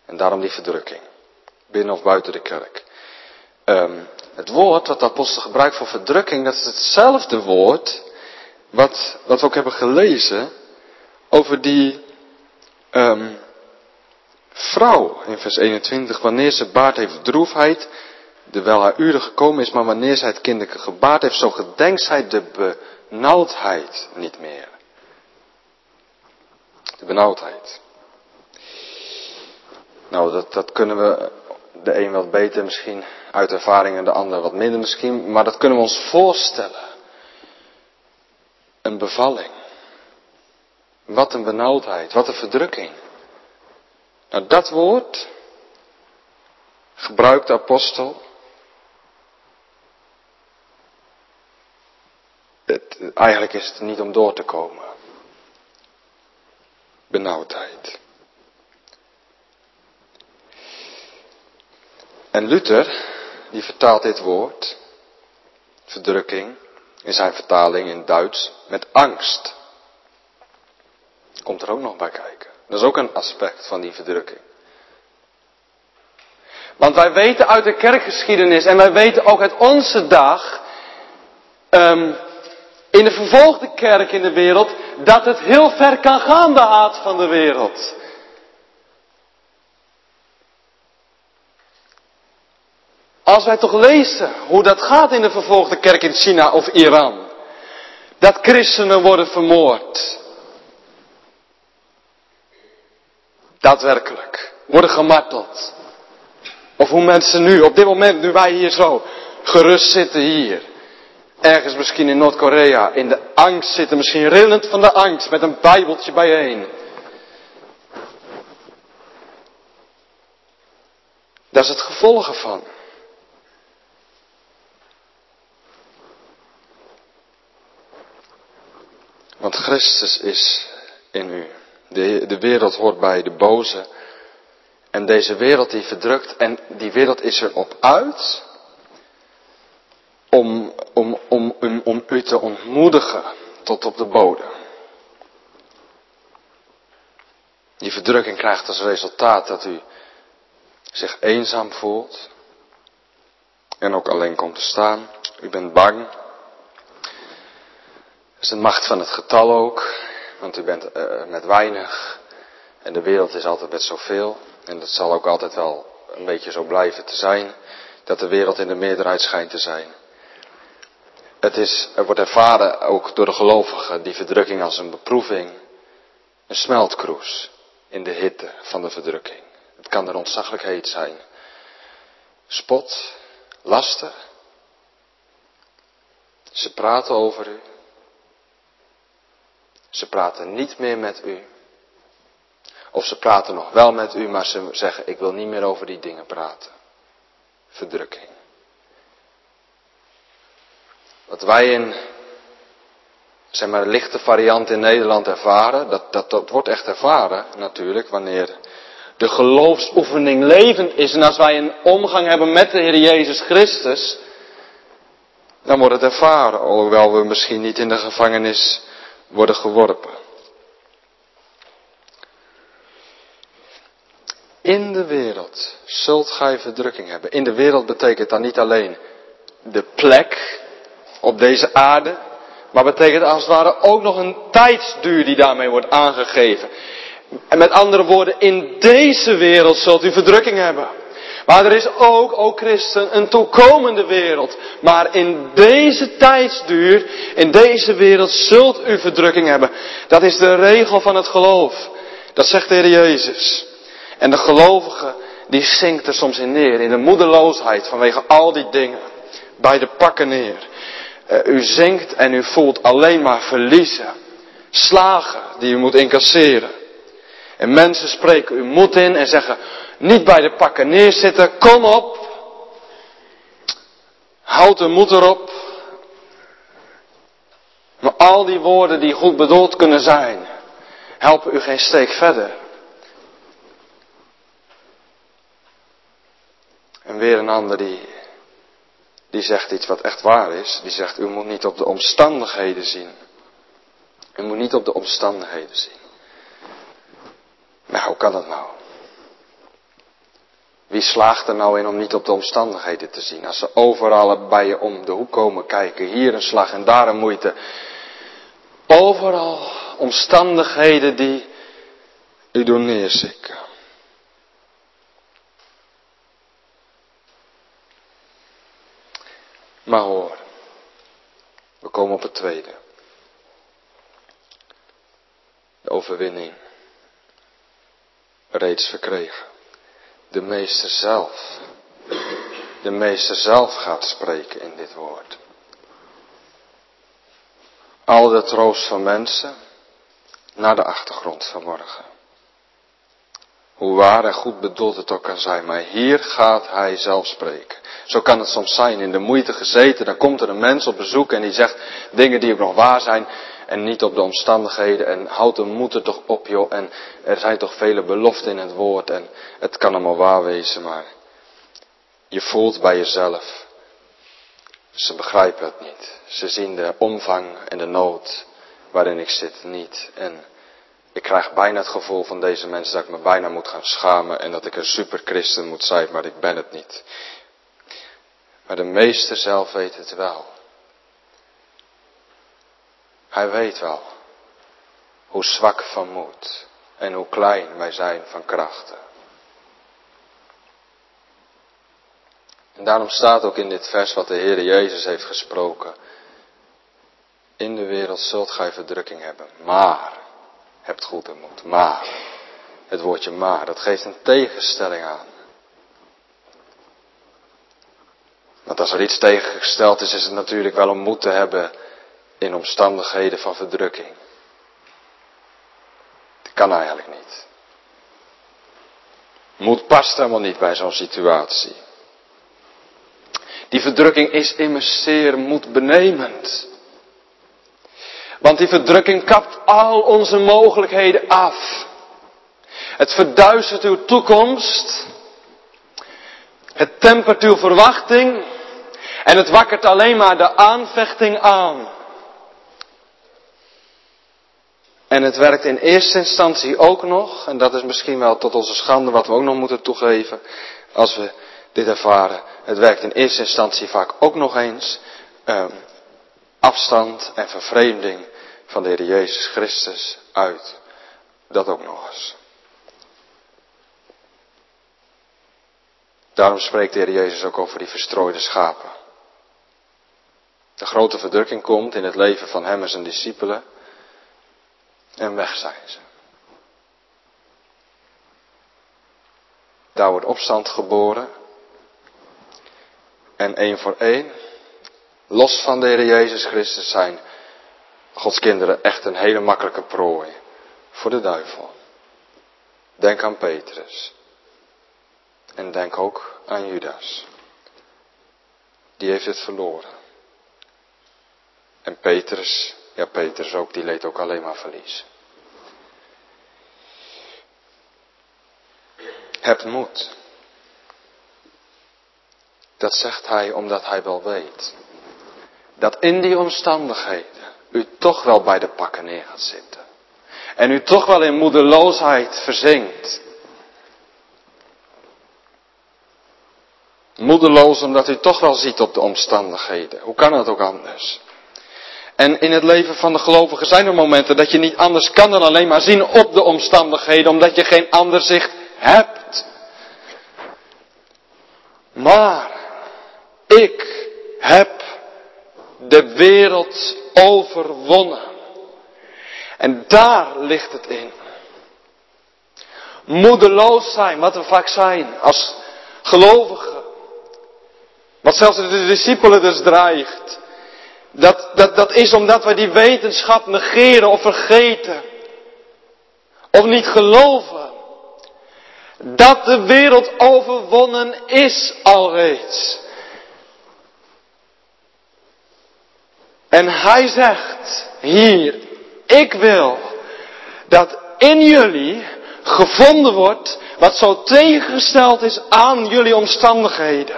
En daarom die verdrukking. Binnen of buiten de kerk. Um, het woord wat de apostel gebruikt voor verdrukking, dat is hetzelfde woord wat, wat we ook hebben gelezen over die um, vrouw in vers 21. Wanneer ze baard heeft droefheid, terwijl haar uren gekomen is, maar wanneer zij het kinderlijke gebaard heeft, zo gedenkt zij de benauwdheid niet meer. De benauwdheid. Nou, dat, dat kunnen we de een wat beter misschien uit ervaring en de ander wat minder misschien, maar dat kunnen we ons voorstellen. Een bevalling. Wat een benauwdheid, wat een verdrukking. Nou, dat woord gebruikt de apostel. Het, eigenlijk is het niet om door te komen. Benauwdheid. En Luther, die vertaalt dit woord, verdrukking, in zijn vertaling in Duits, met angst. Komt er ook nog bij kijken. Dat is ook een aspect van die verdrukking. Want wij weten uit de kerkgeschiedenis en wij weten ook uit onze dag, um, in de vervolgde kerk in de wereld, dat het heel ver kan gaan, de haat van de wereld. Als wij toch lezen hoe dat gaat in de vervolgde kerk in China of Iran. Dat christenen worden vermoord. Daadwerkelijk. Worden gemarteld. Of hoe mensen nu, op dit moment, nu wij hier zo gerust zitten hier. Ergens misschien in Noord-Korea, in de angst zitten, misschien rillend van de angst, met een bijbeltje bijeen. Dat is het gevolg ervan. Want Christus is in u. De, de wereld hoort bij de boze. En deze wereld die verdrukt. En die wereld is erop uit. Om, om, om, om, om u te ontmoedigen tot op de bodem. Die verdrukking krijgt als resultaat dat u zich eenzaam voelt. En ook alleen komt te staan. U bent bang. Is de macht van het getal ook, want u bent uh, met weinig en de wereld is altijd met zoveel. En dat zal ook altijd wel een beetje zo blijven te zijn, dat de wereld in de meerderheid schijnt te zijn. Het is, er wordt ervaren ook door de gelovigen die verdrukking als een beproeving, een smeltkroes in de hitte van de verdrukking. Het kan er ontzaglijk heet zijn. Spot, laster. Ze praten over u. Ze praten niet meer met u. Of ze praten nog wel met u, maar ze zeggen, ik wil niet meer over die dingen praten. Verdrukking. Wat wij in, zeg maar, lichte variant in Nederland ervaren, dat, dat, dat wordt echt ervaren natuurlijk, wanneer de geloofsoefening levend is en als wij een omgang hebben met de Heer Jezus Christus, dan wordt het ervaren, hoewel we misschien niet in de gevangenis worden geworpen. In de wereld zult gij verdrukking hebben. In de wereld betekent dan niet alleen de plek op deze aarde, maar betekent als het ware ook nog een tijdsduur die daarmee wordt aangegeven. En met andere woorden, in deze wereld zult u verdrukking hebben. Maar er is ook, ook christen, een toekomende wereld. Maar in deze tijdsduur, in deze wereld zult u verdrukking hebben. Dat is de regel van het geloof. Dat zegt de Heer Jezus. En de gelovige, die zinkt er soms in neer, in de moedeloosheid vanwege al die dingen. Bij de pakken neer. Uh, u zinkt en u voelt alleen maar verliezen. Slagen die u moet incasseren. En mensen spreken u moed in en zeggen, niet bij de pakken neerzitten, kom op. Houd de moed erop. Maar al die woorden die goed bedoeld kunnen zijn, helpen u geen steek verder. En weer een ander die, die zegt iets wat echt waar is. Die zegt, u moet niet op de omstandigheden zien. U moet niet op de omstandigheden zien. Maar hoe kan dat nou? Wie slaagt er nou in om niet op de omstandigheden te zien? Als ze overal bij je om de hoek komen kijken, hier een slag en daar een moeite. Overal omstandigheden die u doen neerzikken. Maar hoor, we komen op het tweede. De overwinning. Reeds verkregen. De meester zelf. De meester zelf gaat spreken in dit woord. Al de troost van mensen naar de achtergrond vanmorgen. Hoe waar en goed bedoeld het ook kan zijn, maar hier gaat hij zelf spreken. Zo kan het soms zijn, in de moeite gezeten, dan komt er een mens op bezoek en die zegt dingen die ook nog waar zijn en niet op de omstandigheden en houd de moed er toch op joh en er zijn toch vele beloften in het woord en het kan allemaal waar wezen, maar je voelt bij jezelf, ze begrijpen het niet. Ze zien de omvang en de nood waarin ik zit niet en ik krijg bijna het gevoel van deze mensen dat ik me bijna moet gaan schamen en dat ik een superchristen moet zijn, maar ik ben het niet. Maar de meester zelf weet het wel. Hij weet wel hoe zwak van moed en hoe klein wij zijn van krachten. En daarom staat ook in dit vers wat de Heer Jezus heeft gesproken. In de wereld zult gij verdrukking hebben, maar hebt goede moed. Maar, het woordje maar, dat geeft een tegenstelling aan. Want als er iets tegengesteld is, is het natuurlijk wel om moed te hebben in omstandigheden van verdrukking. Dat kan eigenlijk niet. Moed past helemaal niet bij zo'n situatie. Die verdrukking is immers zeer moedbenemend. Want die verdrukking kapt al onze mogelijkheden af. Het verduistert uw toekomst. Het tempert uw verwachting. En het wakkert alleen maar de aanvechting aan. En het werkt in eerste instantie ook nog, en dat is misschien wel tot onze schande wat we ook nog moeten toegeven, als we dit ervaren. Het werkt in eerste instantie vaak ook nog eens um, afstand en vervreemding van de Heer Jezus Christus uit. Dat ook nog eens. Daarom spreekt de Heer Jezus ook over die verstrooide schapen. De grote verdrukking komt in het leven van hem en zijn discipelen. En weg zijn ze. Daar wordt opstand geboren. En één voor één, los van de Heer Jezus Christus, zijn Gods kinderen echt een hele makkelijke prooi voor de duivel. Denk aan Petrus. En denk ook aan Judas. Die heeft het verloren. En Petrus, ja Petrus ook, die leed ook alleen maar verlies. Heb moed. Dat zegt hij omdat hij wel weet. Dat in die omstandigheden u toch wel bij de pakken neer gaat zitten. En u toch wel in moedeloosheid verzinkt. Moedeloos omdat u toch wel ziet op de omstandigheden. Hoe kan het ook anders? En in het leven van de gelovigen zijn er momenten dat je niet anders kan dan alleen maar zien op de omstandigheden, omdat je geen ander zicht hebt. Maar ik heb de wereld overwonnen. En daar ligt het in. Moedeloos zijn, wat we vaak zijn als gelovigen. Wat zelfs de discipelen dus dreigt. Dat, dat, dat is omdat wij die wetenschap negeren of vergeten. Of niet geloven. Dat de wereld overwonnen is alreeds. En hij zegt hier, ik wil dat in jullie gevonden wordt wat zo tegengesteld is aan jullie omstandigheden.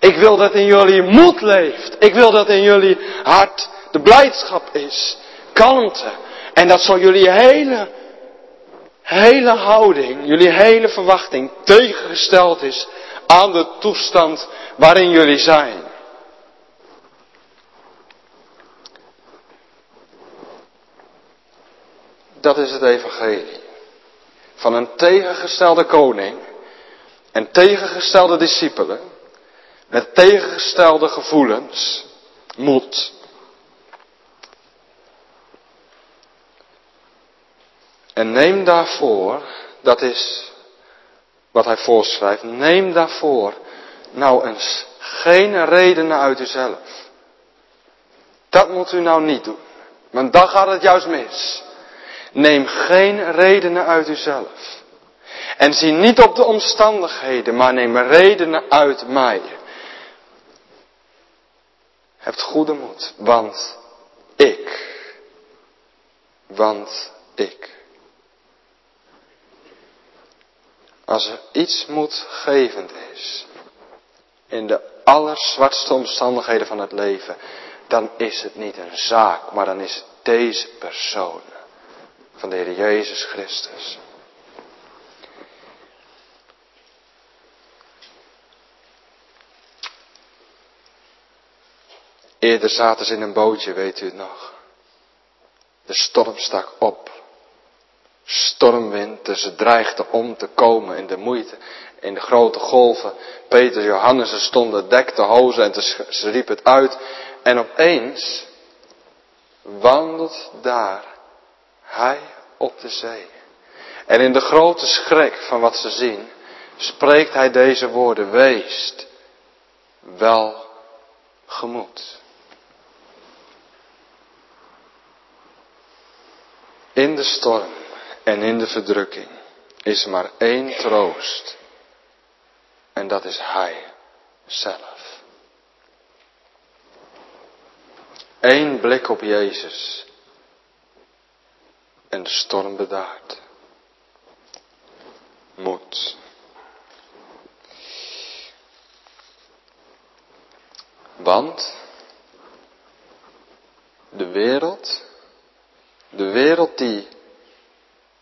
Ik wil dat in jullie moed leeft. Ik wil dat in jullie hart de blijdschap is. Kalmte. En dat zo jullie hele, hele houding, jullie hele verwachting tegengesteld is aan de toestand waarin jullie zijn. Dat is het evangelie. Van een tegengestelde koning en tegengestelde discipelen met tegengestelde gevoelens, moed. En neem daarvoor, dat is wat hij voorschrijft, neem daarvoor nou eens geen redenen uit uzelf. Dat moet u nou niet doen, want dan gaat het juist mis. Neem geen redenen uit uzelf. En zie niet op de omstandigheden, maar neem redenen uit mij. Hebt goede moed, want ik, want ik. Als er iets moedgevend is in de allerzwartste omstandigheden van het leven, dan is het niet een zaak, maar dan is het deze persoon van de Heer Jezus Christus. Eerder zaten ze in een bootje, weet u het nog. De storm stak op. Stormwind, dus ze dreigden om te komen in de moeite, in de grote golven. Peter, Johannes, ze stonden dek te hozen en ze riep het uit. En opeens wandelt daar hij op de zee. En in de grote schrik van wat ze zien, spreekt hij deze woorden, weest wel gemoed. In de storm en in de verdrukking is maar één troost. En dat is Hij zelf. Eén blik op Jezus. En de storm bedaart. Moed. Want de wereld de wereld die,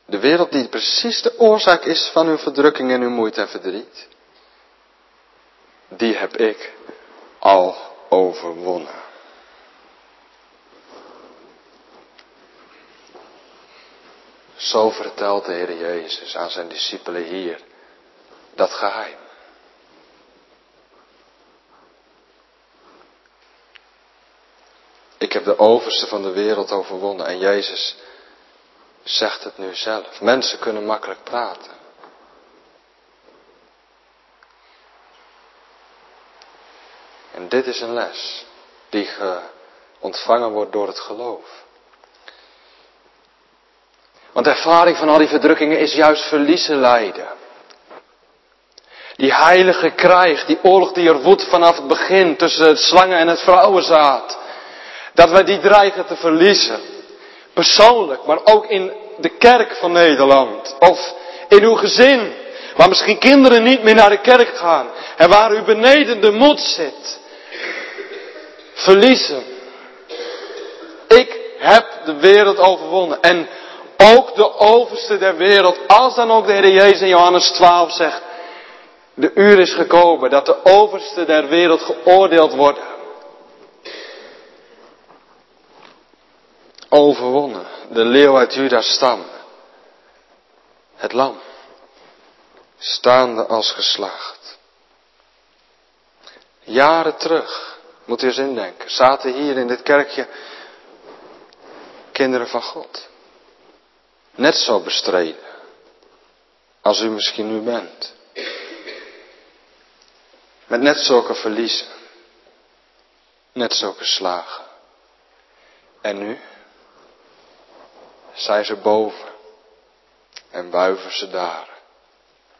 de wereld die precies de oorzaak is van uw verdrukking en uw moeite en verdriet, die heb ik al overwonnen. Zo vertelt de Heer Jezus aan zijn discipelen hier dat geheim. Ik heb de overste van de wereld overwonnen. En Jezus zegt het nu zelf. Mensen kunnen makkelijk praten. En dit is een les die ontvangen wordt door het geloof. Want ervaring van al die verdrukkingen is juist verliezen lijden. Die heilige krijg, die oorlog die er woedt vanaf het begin tussen het slangen en het vrouwenzaad. Dat wij die dreigen te verliezen. Persoonlijk, maar ook in de kerk van Nederland. Of in uw gezin. Waar misschien kinderen niet meer naar de kerk gaan. En waar u beneden de moed zit. Verliezen. Ik heb de wereld overwonnen. En ook de overste der wereld. Als dan ook de Heer Jezus in Johannes 12 zegt. De uur is gekomen dat de overste der wereld geoordeeld worden. Overwonnen, de leeuw uit Juda's stam. Het lam, staande als geslaagd. Jaren terug, moet u eens indenken, zaten hier in dit kerkje kinderen van God. Net zo bestreden als u misschien nu bent. Met net zulke verliezen. Net zulke slagen. En nu zijn ze boven en wuiven ze daar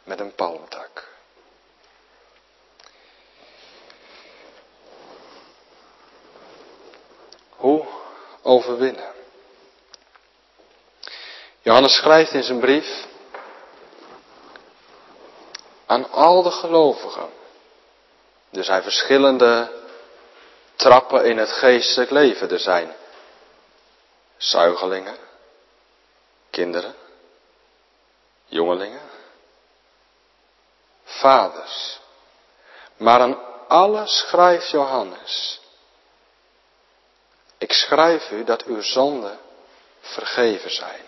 met een palmtak. Hoe overwinnen? Johannes schrijft in zijn brief aan al de gelovigen. Er zijn verschillende trappen in het geestelijk leven. Er zijn zuigelingen, kinderen, jongelingen, vaders. Maar aan alle schrijft Johannes. Ik schrijf u dat uw zonden vergeven zijn.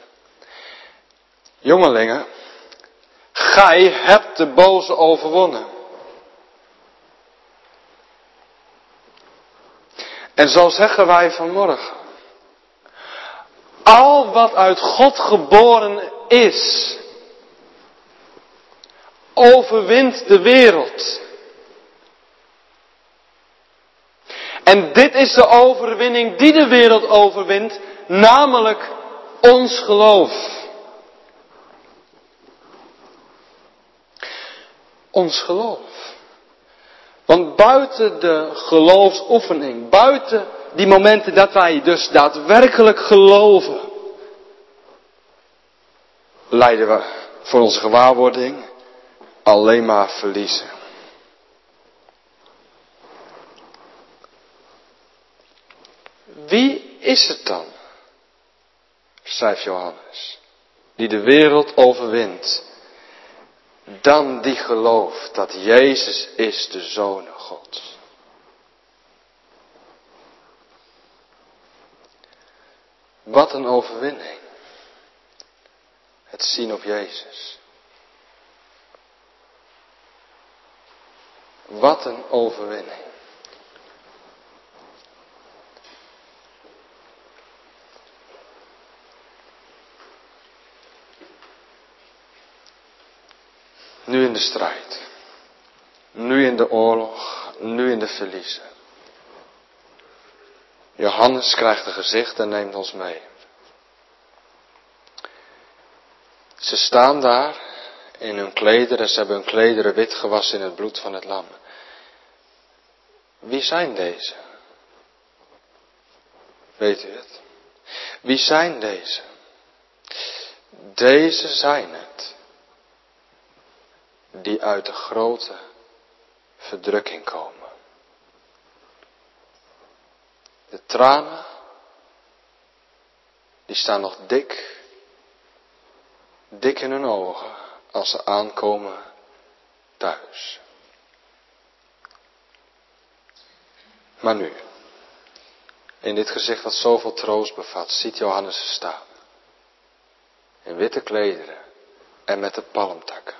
Jongelingen, gij hebt de boze overwonnen. En zo zeggen wij vanmorgen. Al wat uit God geboren is, overwint de wereld. En dit is de overwinning die de wereld overwint, namelijk ons geloof. Ons geloof. Want buiten de geloofsoefening, buiten die momenten dat wij dus daadwerkelijk geloven, leiden we voor onze gewaarwording alleen maar verliezen. Wie is het dan, schrijft Johannes, die de wereld overwint, dan die gelooft dat Jezus is de Zoon Gods? Wat een overwinning. Het zien op Jezus. Wat een overwinning. Nu in de strijd. Nu in de oorlog. Nu in de verliezen. Johannes krijgt een gezicht en neemt ons mee. Ze staan daar in hun klederen, ze hebben hun klederen wit gewassen in het bloed van het lam. Wie zijn deze? Weet u het? Wie zijn deze? Deze zijn het die uit de grote verdrukking komen. De tranen, die staan nog dik, dik in hun ogen als ze aankomen thuis. Maar nu, in dit gezicht dat zoveel troost bevat, ziet Johannes staan. In witte klederen en met de palmtakken.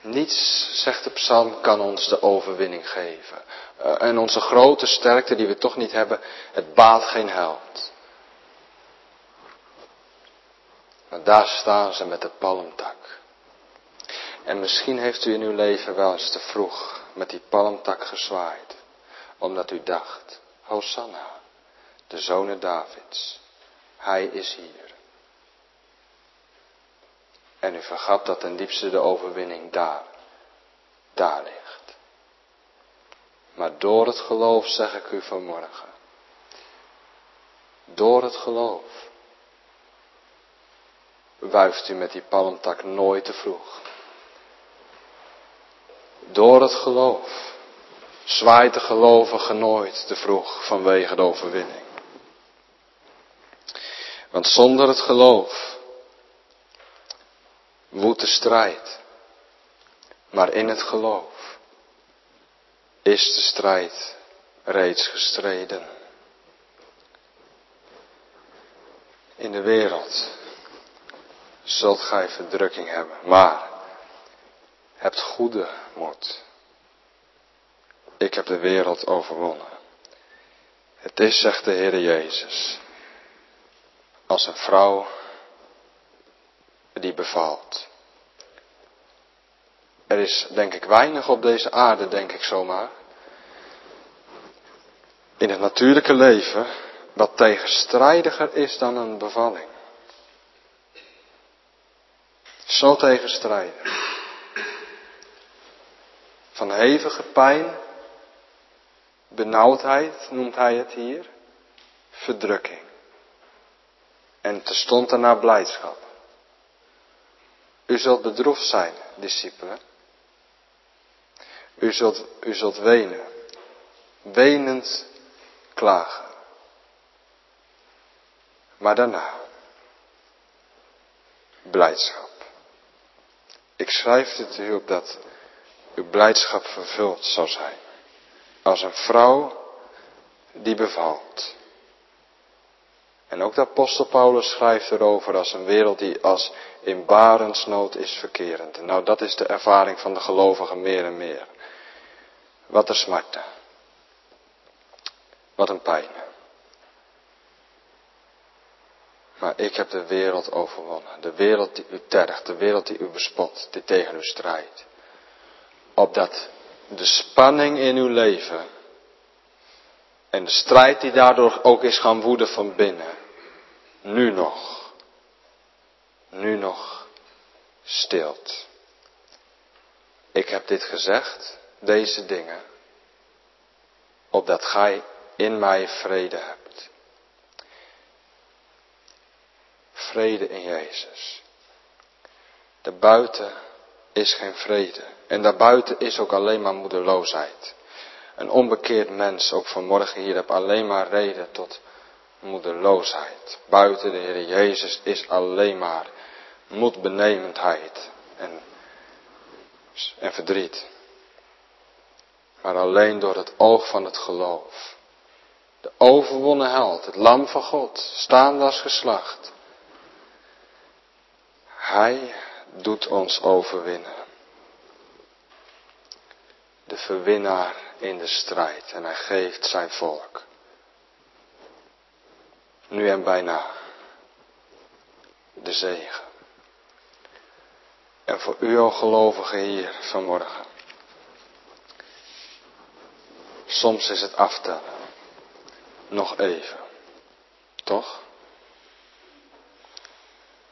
Niets, zegt de psalm, kan ons de overwinning geven. Uh, en onze grote sterkte die we toch niet hebben, het baat geen held. Maar daar staan ze met de palmtak. En misschien heeft u in uw leven wel eens te vroeg met die palmtak gezwaaid. Omdat u dacht, Hosanna, de zonen Davids, hij is hier. En u vergat dat ten diepste de overwinning daar, daar ligt. Maar door het geloof zeg ik u vanmorgen. Door het geloof wuift u met die palmtak nooit te vroeg. Door het geloof zwaait de gelovige nooit te vroeg vanwege de overwinning. Want zonder het geloof woedt de strijd. Maar in het geloof is de strijd reeds gestreden. In de wereld zult gij verdrukking hebben, maar hebt goede moed. Ik heb de wereld overwonnen. Het is, zegt de Heer Jezus, als een vrouw die bevalt. Er is denk ik weinig op deze aarde, denk ik zomaar, in het natuurlijke leven wat tegenstrijdiger is dan een bevalling. Zo tegenstrijdig. Van hevige pijn, benauwdheid noemt hij het hier, verdrukking. En terstond daarna blijdschap. U zult bedroefd zijn, discipelen. U zult, u zult wenen. Wenend klagen. Maar daarna. Blijdschap. Ik schrijf dit u op dat uw blijdschap vervuld zal zijn. Als een vrouw die bevalt. En ook de apostel Paulus schrijft erover als een wereld die als in barensnood is verkerend. Nou, dat is de ervaring van de gelovigen meer en meer. Wat een smarten. Wat een pijn. Maar ik heb de wereld overwonnen. De wereld die u tergt, de wereld die u bespot, die tegen u strijdt. Opdat de spanning in uw leven en de strijd die daardoor ook is gaan woeden van binnen, nu nog, nu nog stilt. Ik heb dit gezegd, deze dingen, opdat gij in mij vrede hebt. Vrede in Jezus. Daarbuiten is geen vrede. En daarbuiten is ook alleen maar moedeloosheid. Een onbekeerd mens, ook vanmorgen hier, heb alleen maar reden tot moedeloosheid. Buiten de Heer Jezus is alleen maar moedbenemendheid en, en verdriet. Maar alleen door het oog van het geloof. De overwonnen held, het lam van God, staande als geslacht. Hij doet ons overwinnen. De verwinnaar in de strijd en hij geeft zijn volk. Nu en bijna. De zegen. En voor u al gelovigen hier vanmorgen. Soms is het aftellen. Nog even. Toch?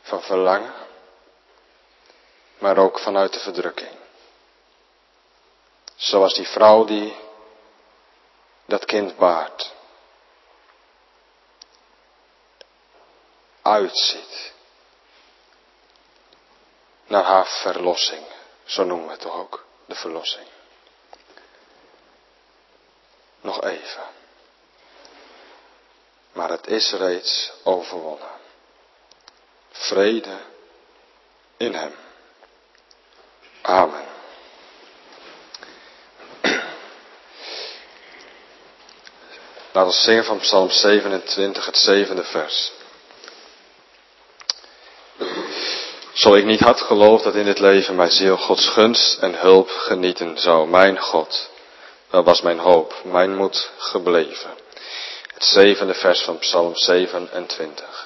Van verlangen. Maar ook vanuit de verdrukking. Zoals die vrouw die dat kind baart. Uitziet. Naar haar verlossing. Zo noemen we het toch ook. De verlossing. Nog even. Maar het is reeds overwonnen. Vrede in Hem. Amen. Laten we zingen van Psalm 27, het zevende vers. Zo ik niet had geloofd dat in dit leven mijn ziel Gods gunst en hulp genieten zou, mijn God, dan was mijn hoop, mijn moed gebleven. Het zevende vers van Psalm 27.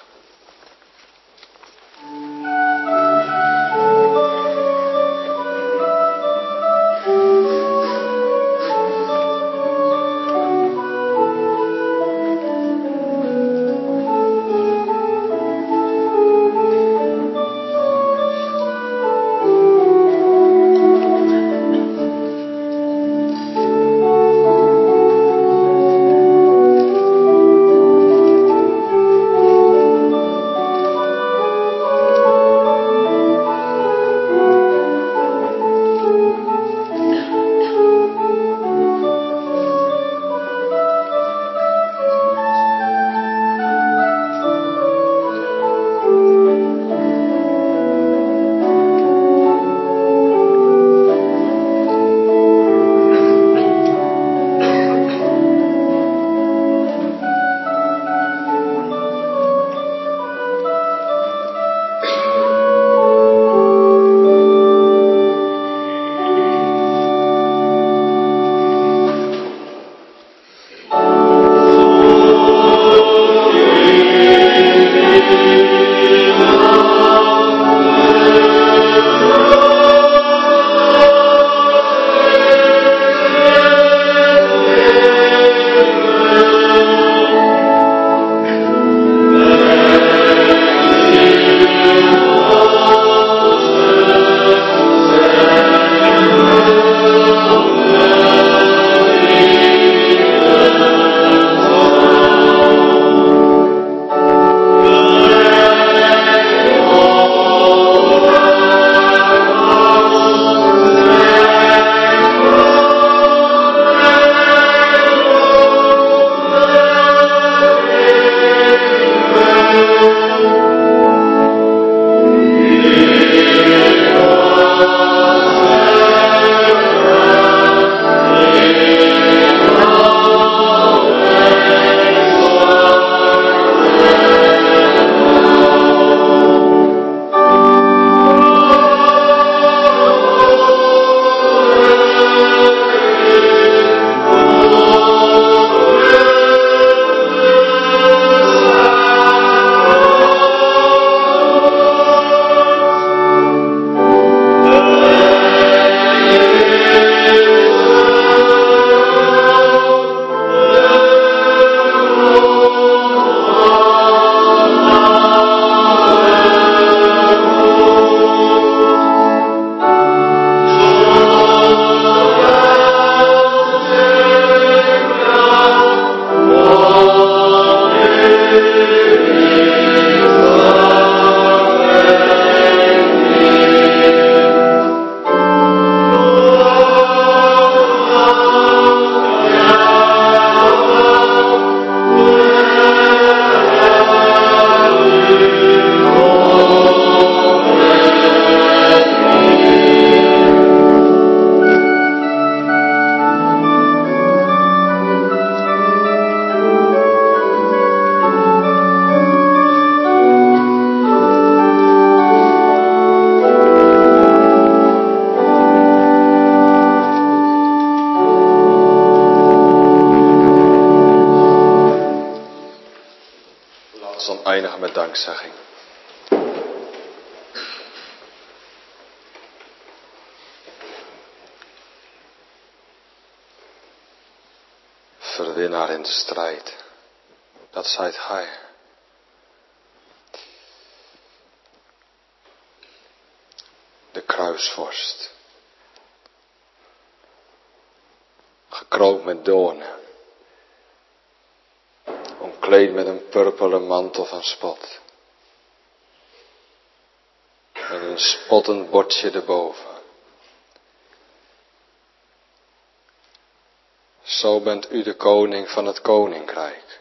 Van het koninkrijk.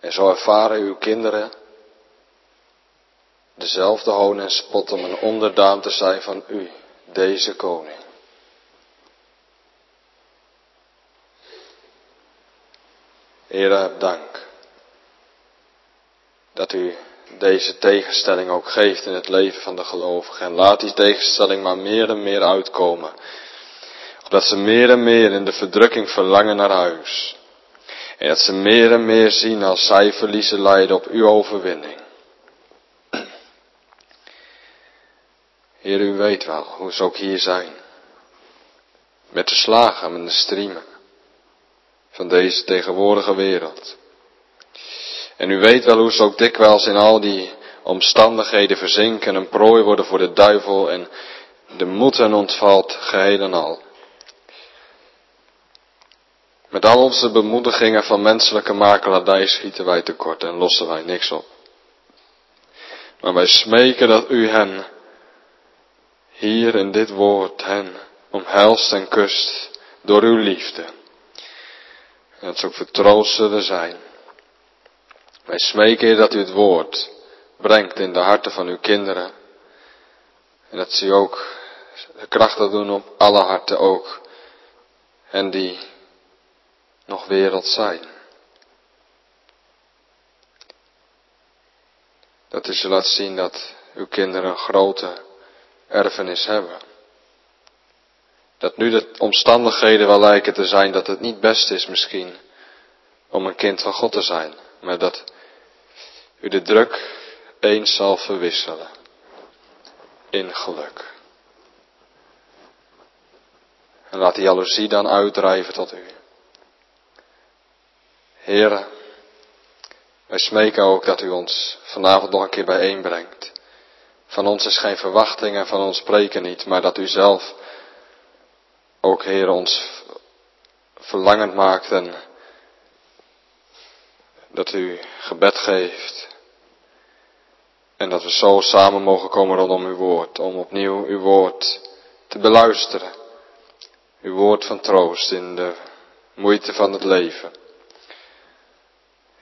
En zo ervaren uw kinderen dezelfde hoon en spot om een onderdaan te zijn van u, deze koning. Heere, dank dat u deze tegenstelling ook geeft in het leven van de gelovigen. En laat die tegenstelling maar meer en meer uitkomen. Opdat ze meer en meer in de verdrukking verlangen naar huis. En dat ze meer en meer zien als zij verliezen lijden op uw overwinning. Heer, u weet wel hoe ze ook hier zijn. Met de slagen en de striemen van deze tegenwoordige wereld. En u weet wel hoe ze ook dikwijls in al die omstandigheden verzinken en prooi worden voor de duivel en de moed en ontvalt geheel en al. Met al onze bemoedigingen van menselijke makelaardij schieten wij tekort en lossen wij niks op. Maar wij smeken dat u hen, hier in dit woord, hen omhelst en kust door uw liefde. En dat ze ook vertroost zullen zijn. Wij smeken dat u het woord brengt in de harten van uw kinderen. En dat ze ook de krachten doen op alle harten ook. En die nog wereld zijn. Dat u ze laat zien dat uw kinderen een grote erfenis hebben. Dat nu de omstandigheden wel lijken te zijn dat het niet best is misschien om een kind van God te zijn. Maar dat u de druk eens zal verwisselen in geluk. En laat die jaloezie dan uitdrijven tot u. Heren, wij smeken ook dat u ons vanavond nog een keer bijeenbrengt. Van ons is geen verwachting en van ons spreken niet, maar dat u zelf ook, Heer, ons verlangend maakt en dat u gebed geeft. En dat we zo samen mogen komen rondom uw woord, om opnieuw uw woord te beluisteren. Uw woord van troost in de moeite van het leven.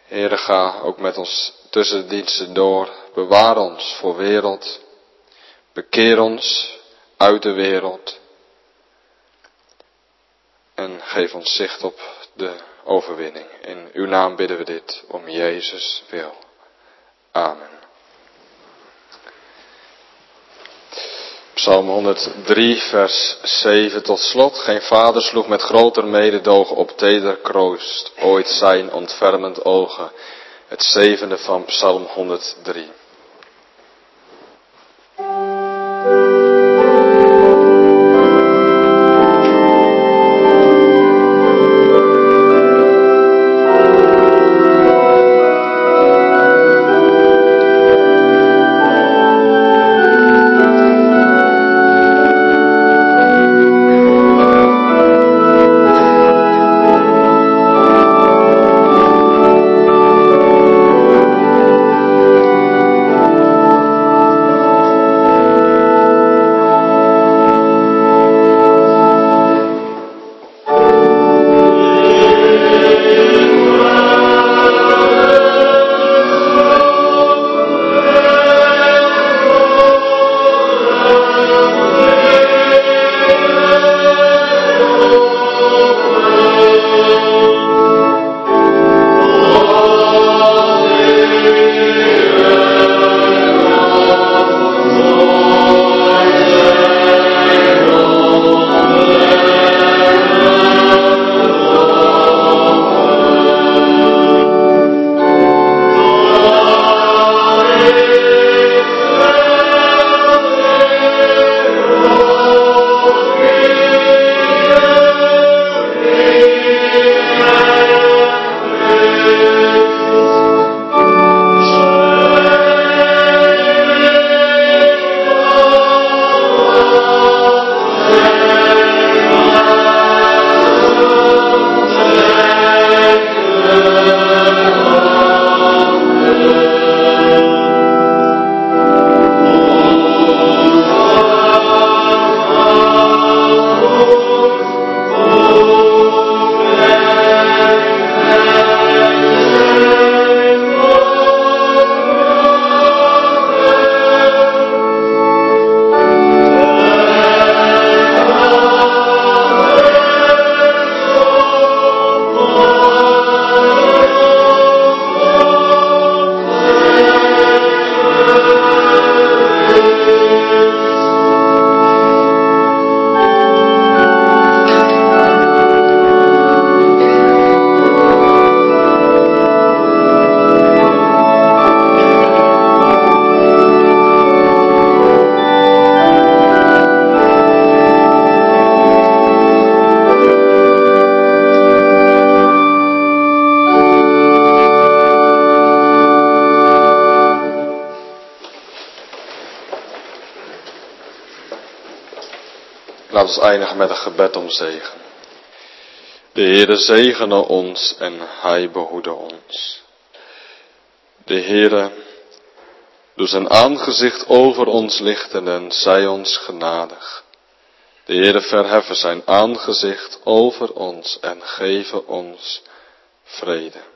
Heere, ga ook met ons tussen de diensten door. Bewaar ons voor wereld. Bekeer ons uit de wereld. En geef ons zicht op de overwinning. In uw naam bidden we dit om Jezus wil. Amen. Psalm 103, vers 7 tot slot. Geen vader sloeg met groter mededogen op teder kroost ooit zijn ontfermend ogen. Het zevende van Psalm 103. We eindigen met een gebed om zegen. De Heere zegene ons en Hij behoede ons. De Heere doe zijn aangezicht over ons lichten en zij ons genadig. De Heere verheffen zijn aangezicht over ons en geven ons vrede.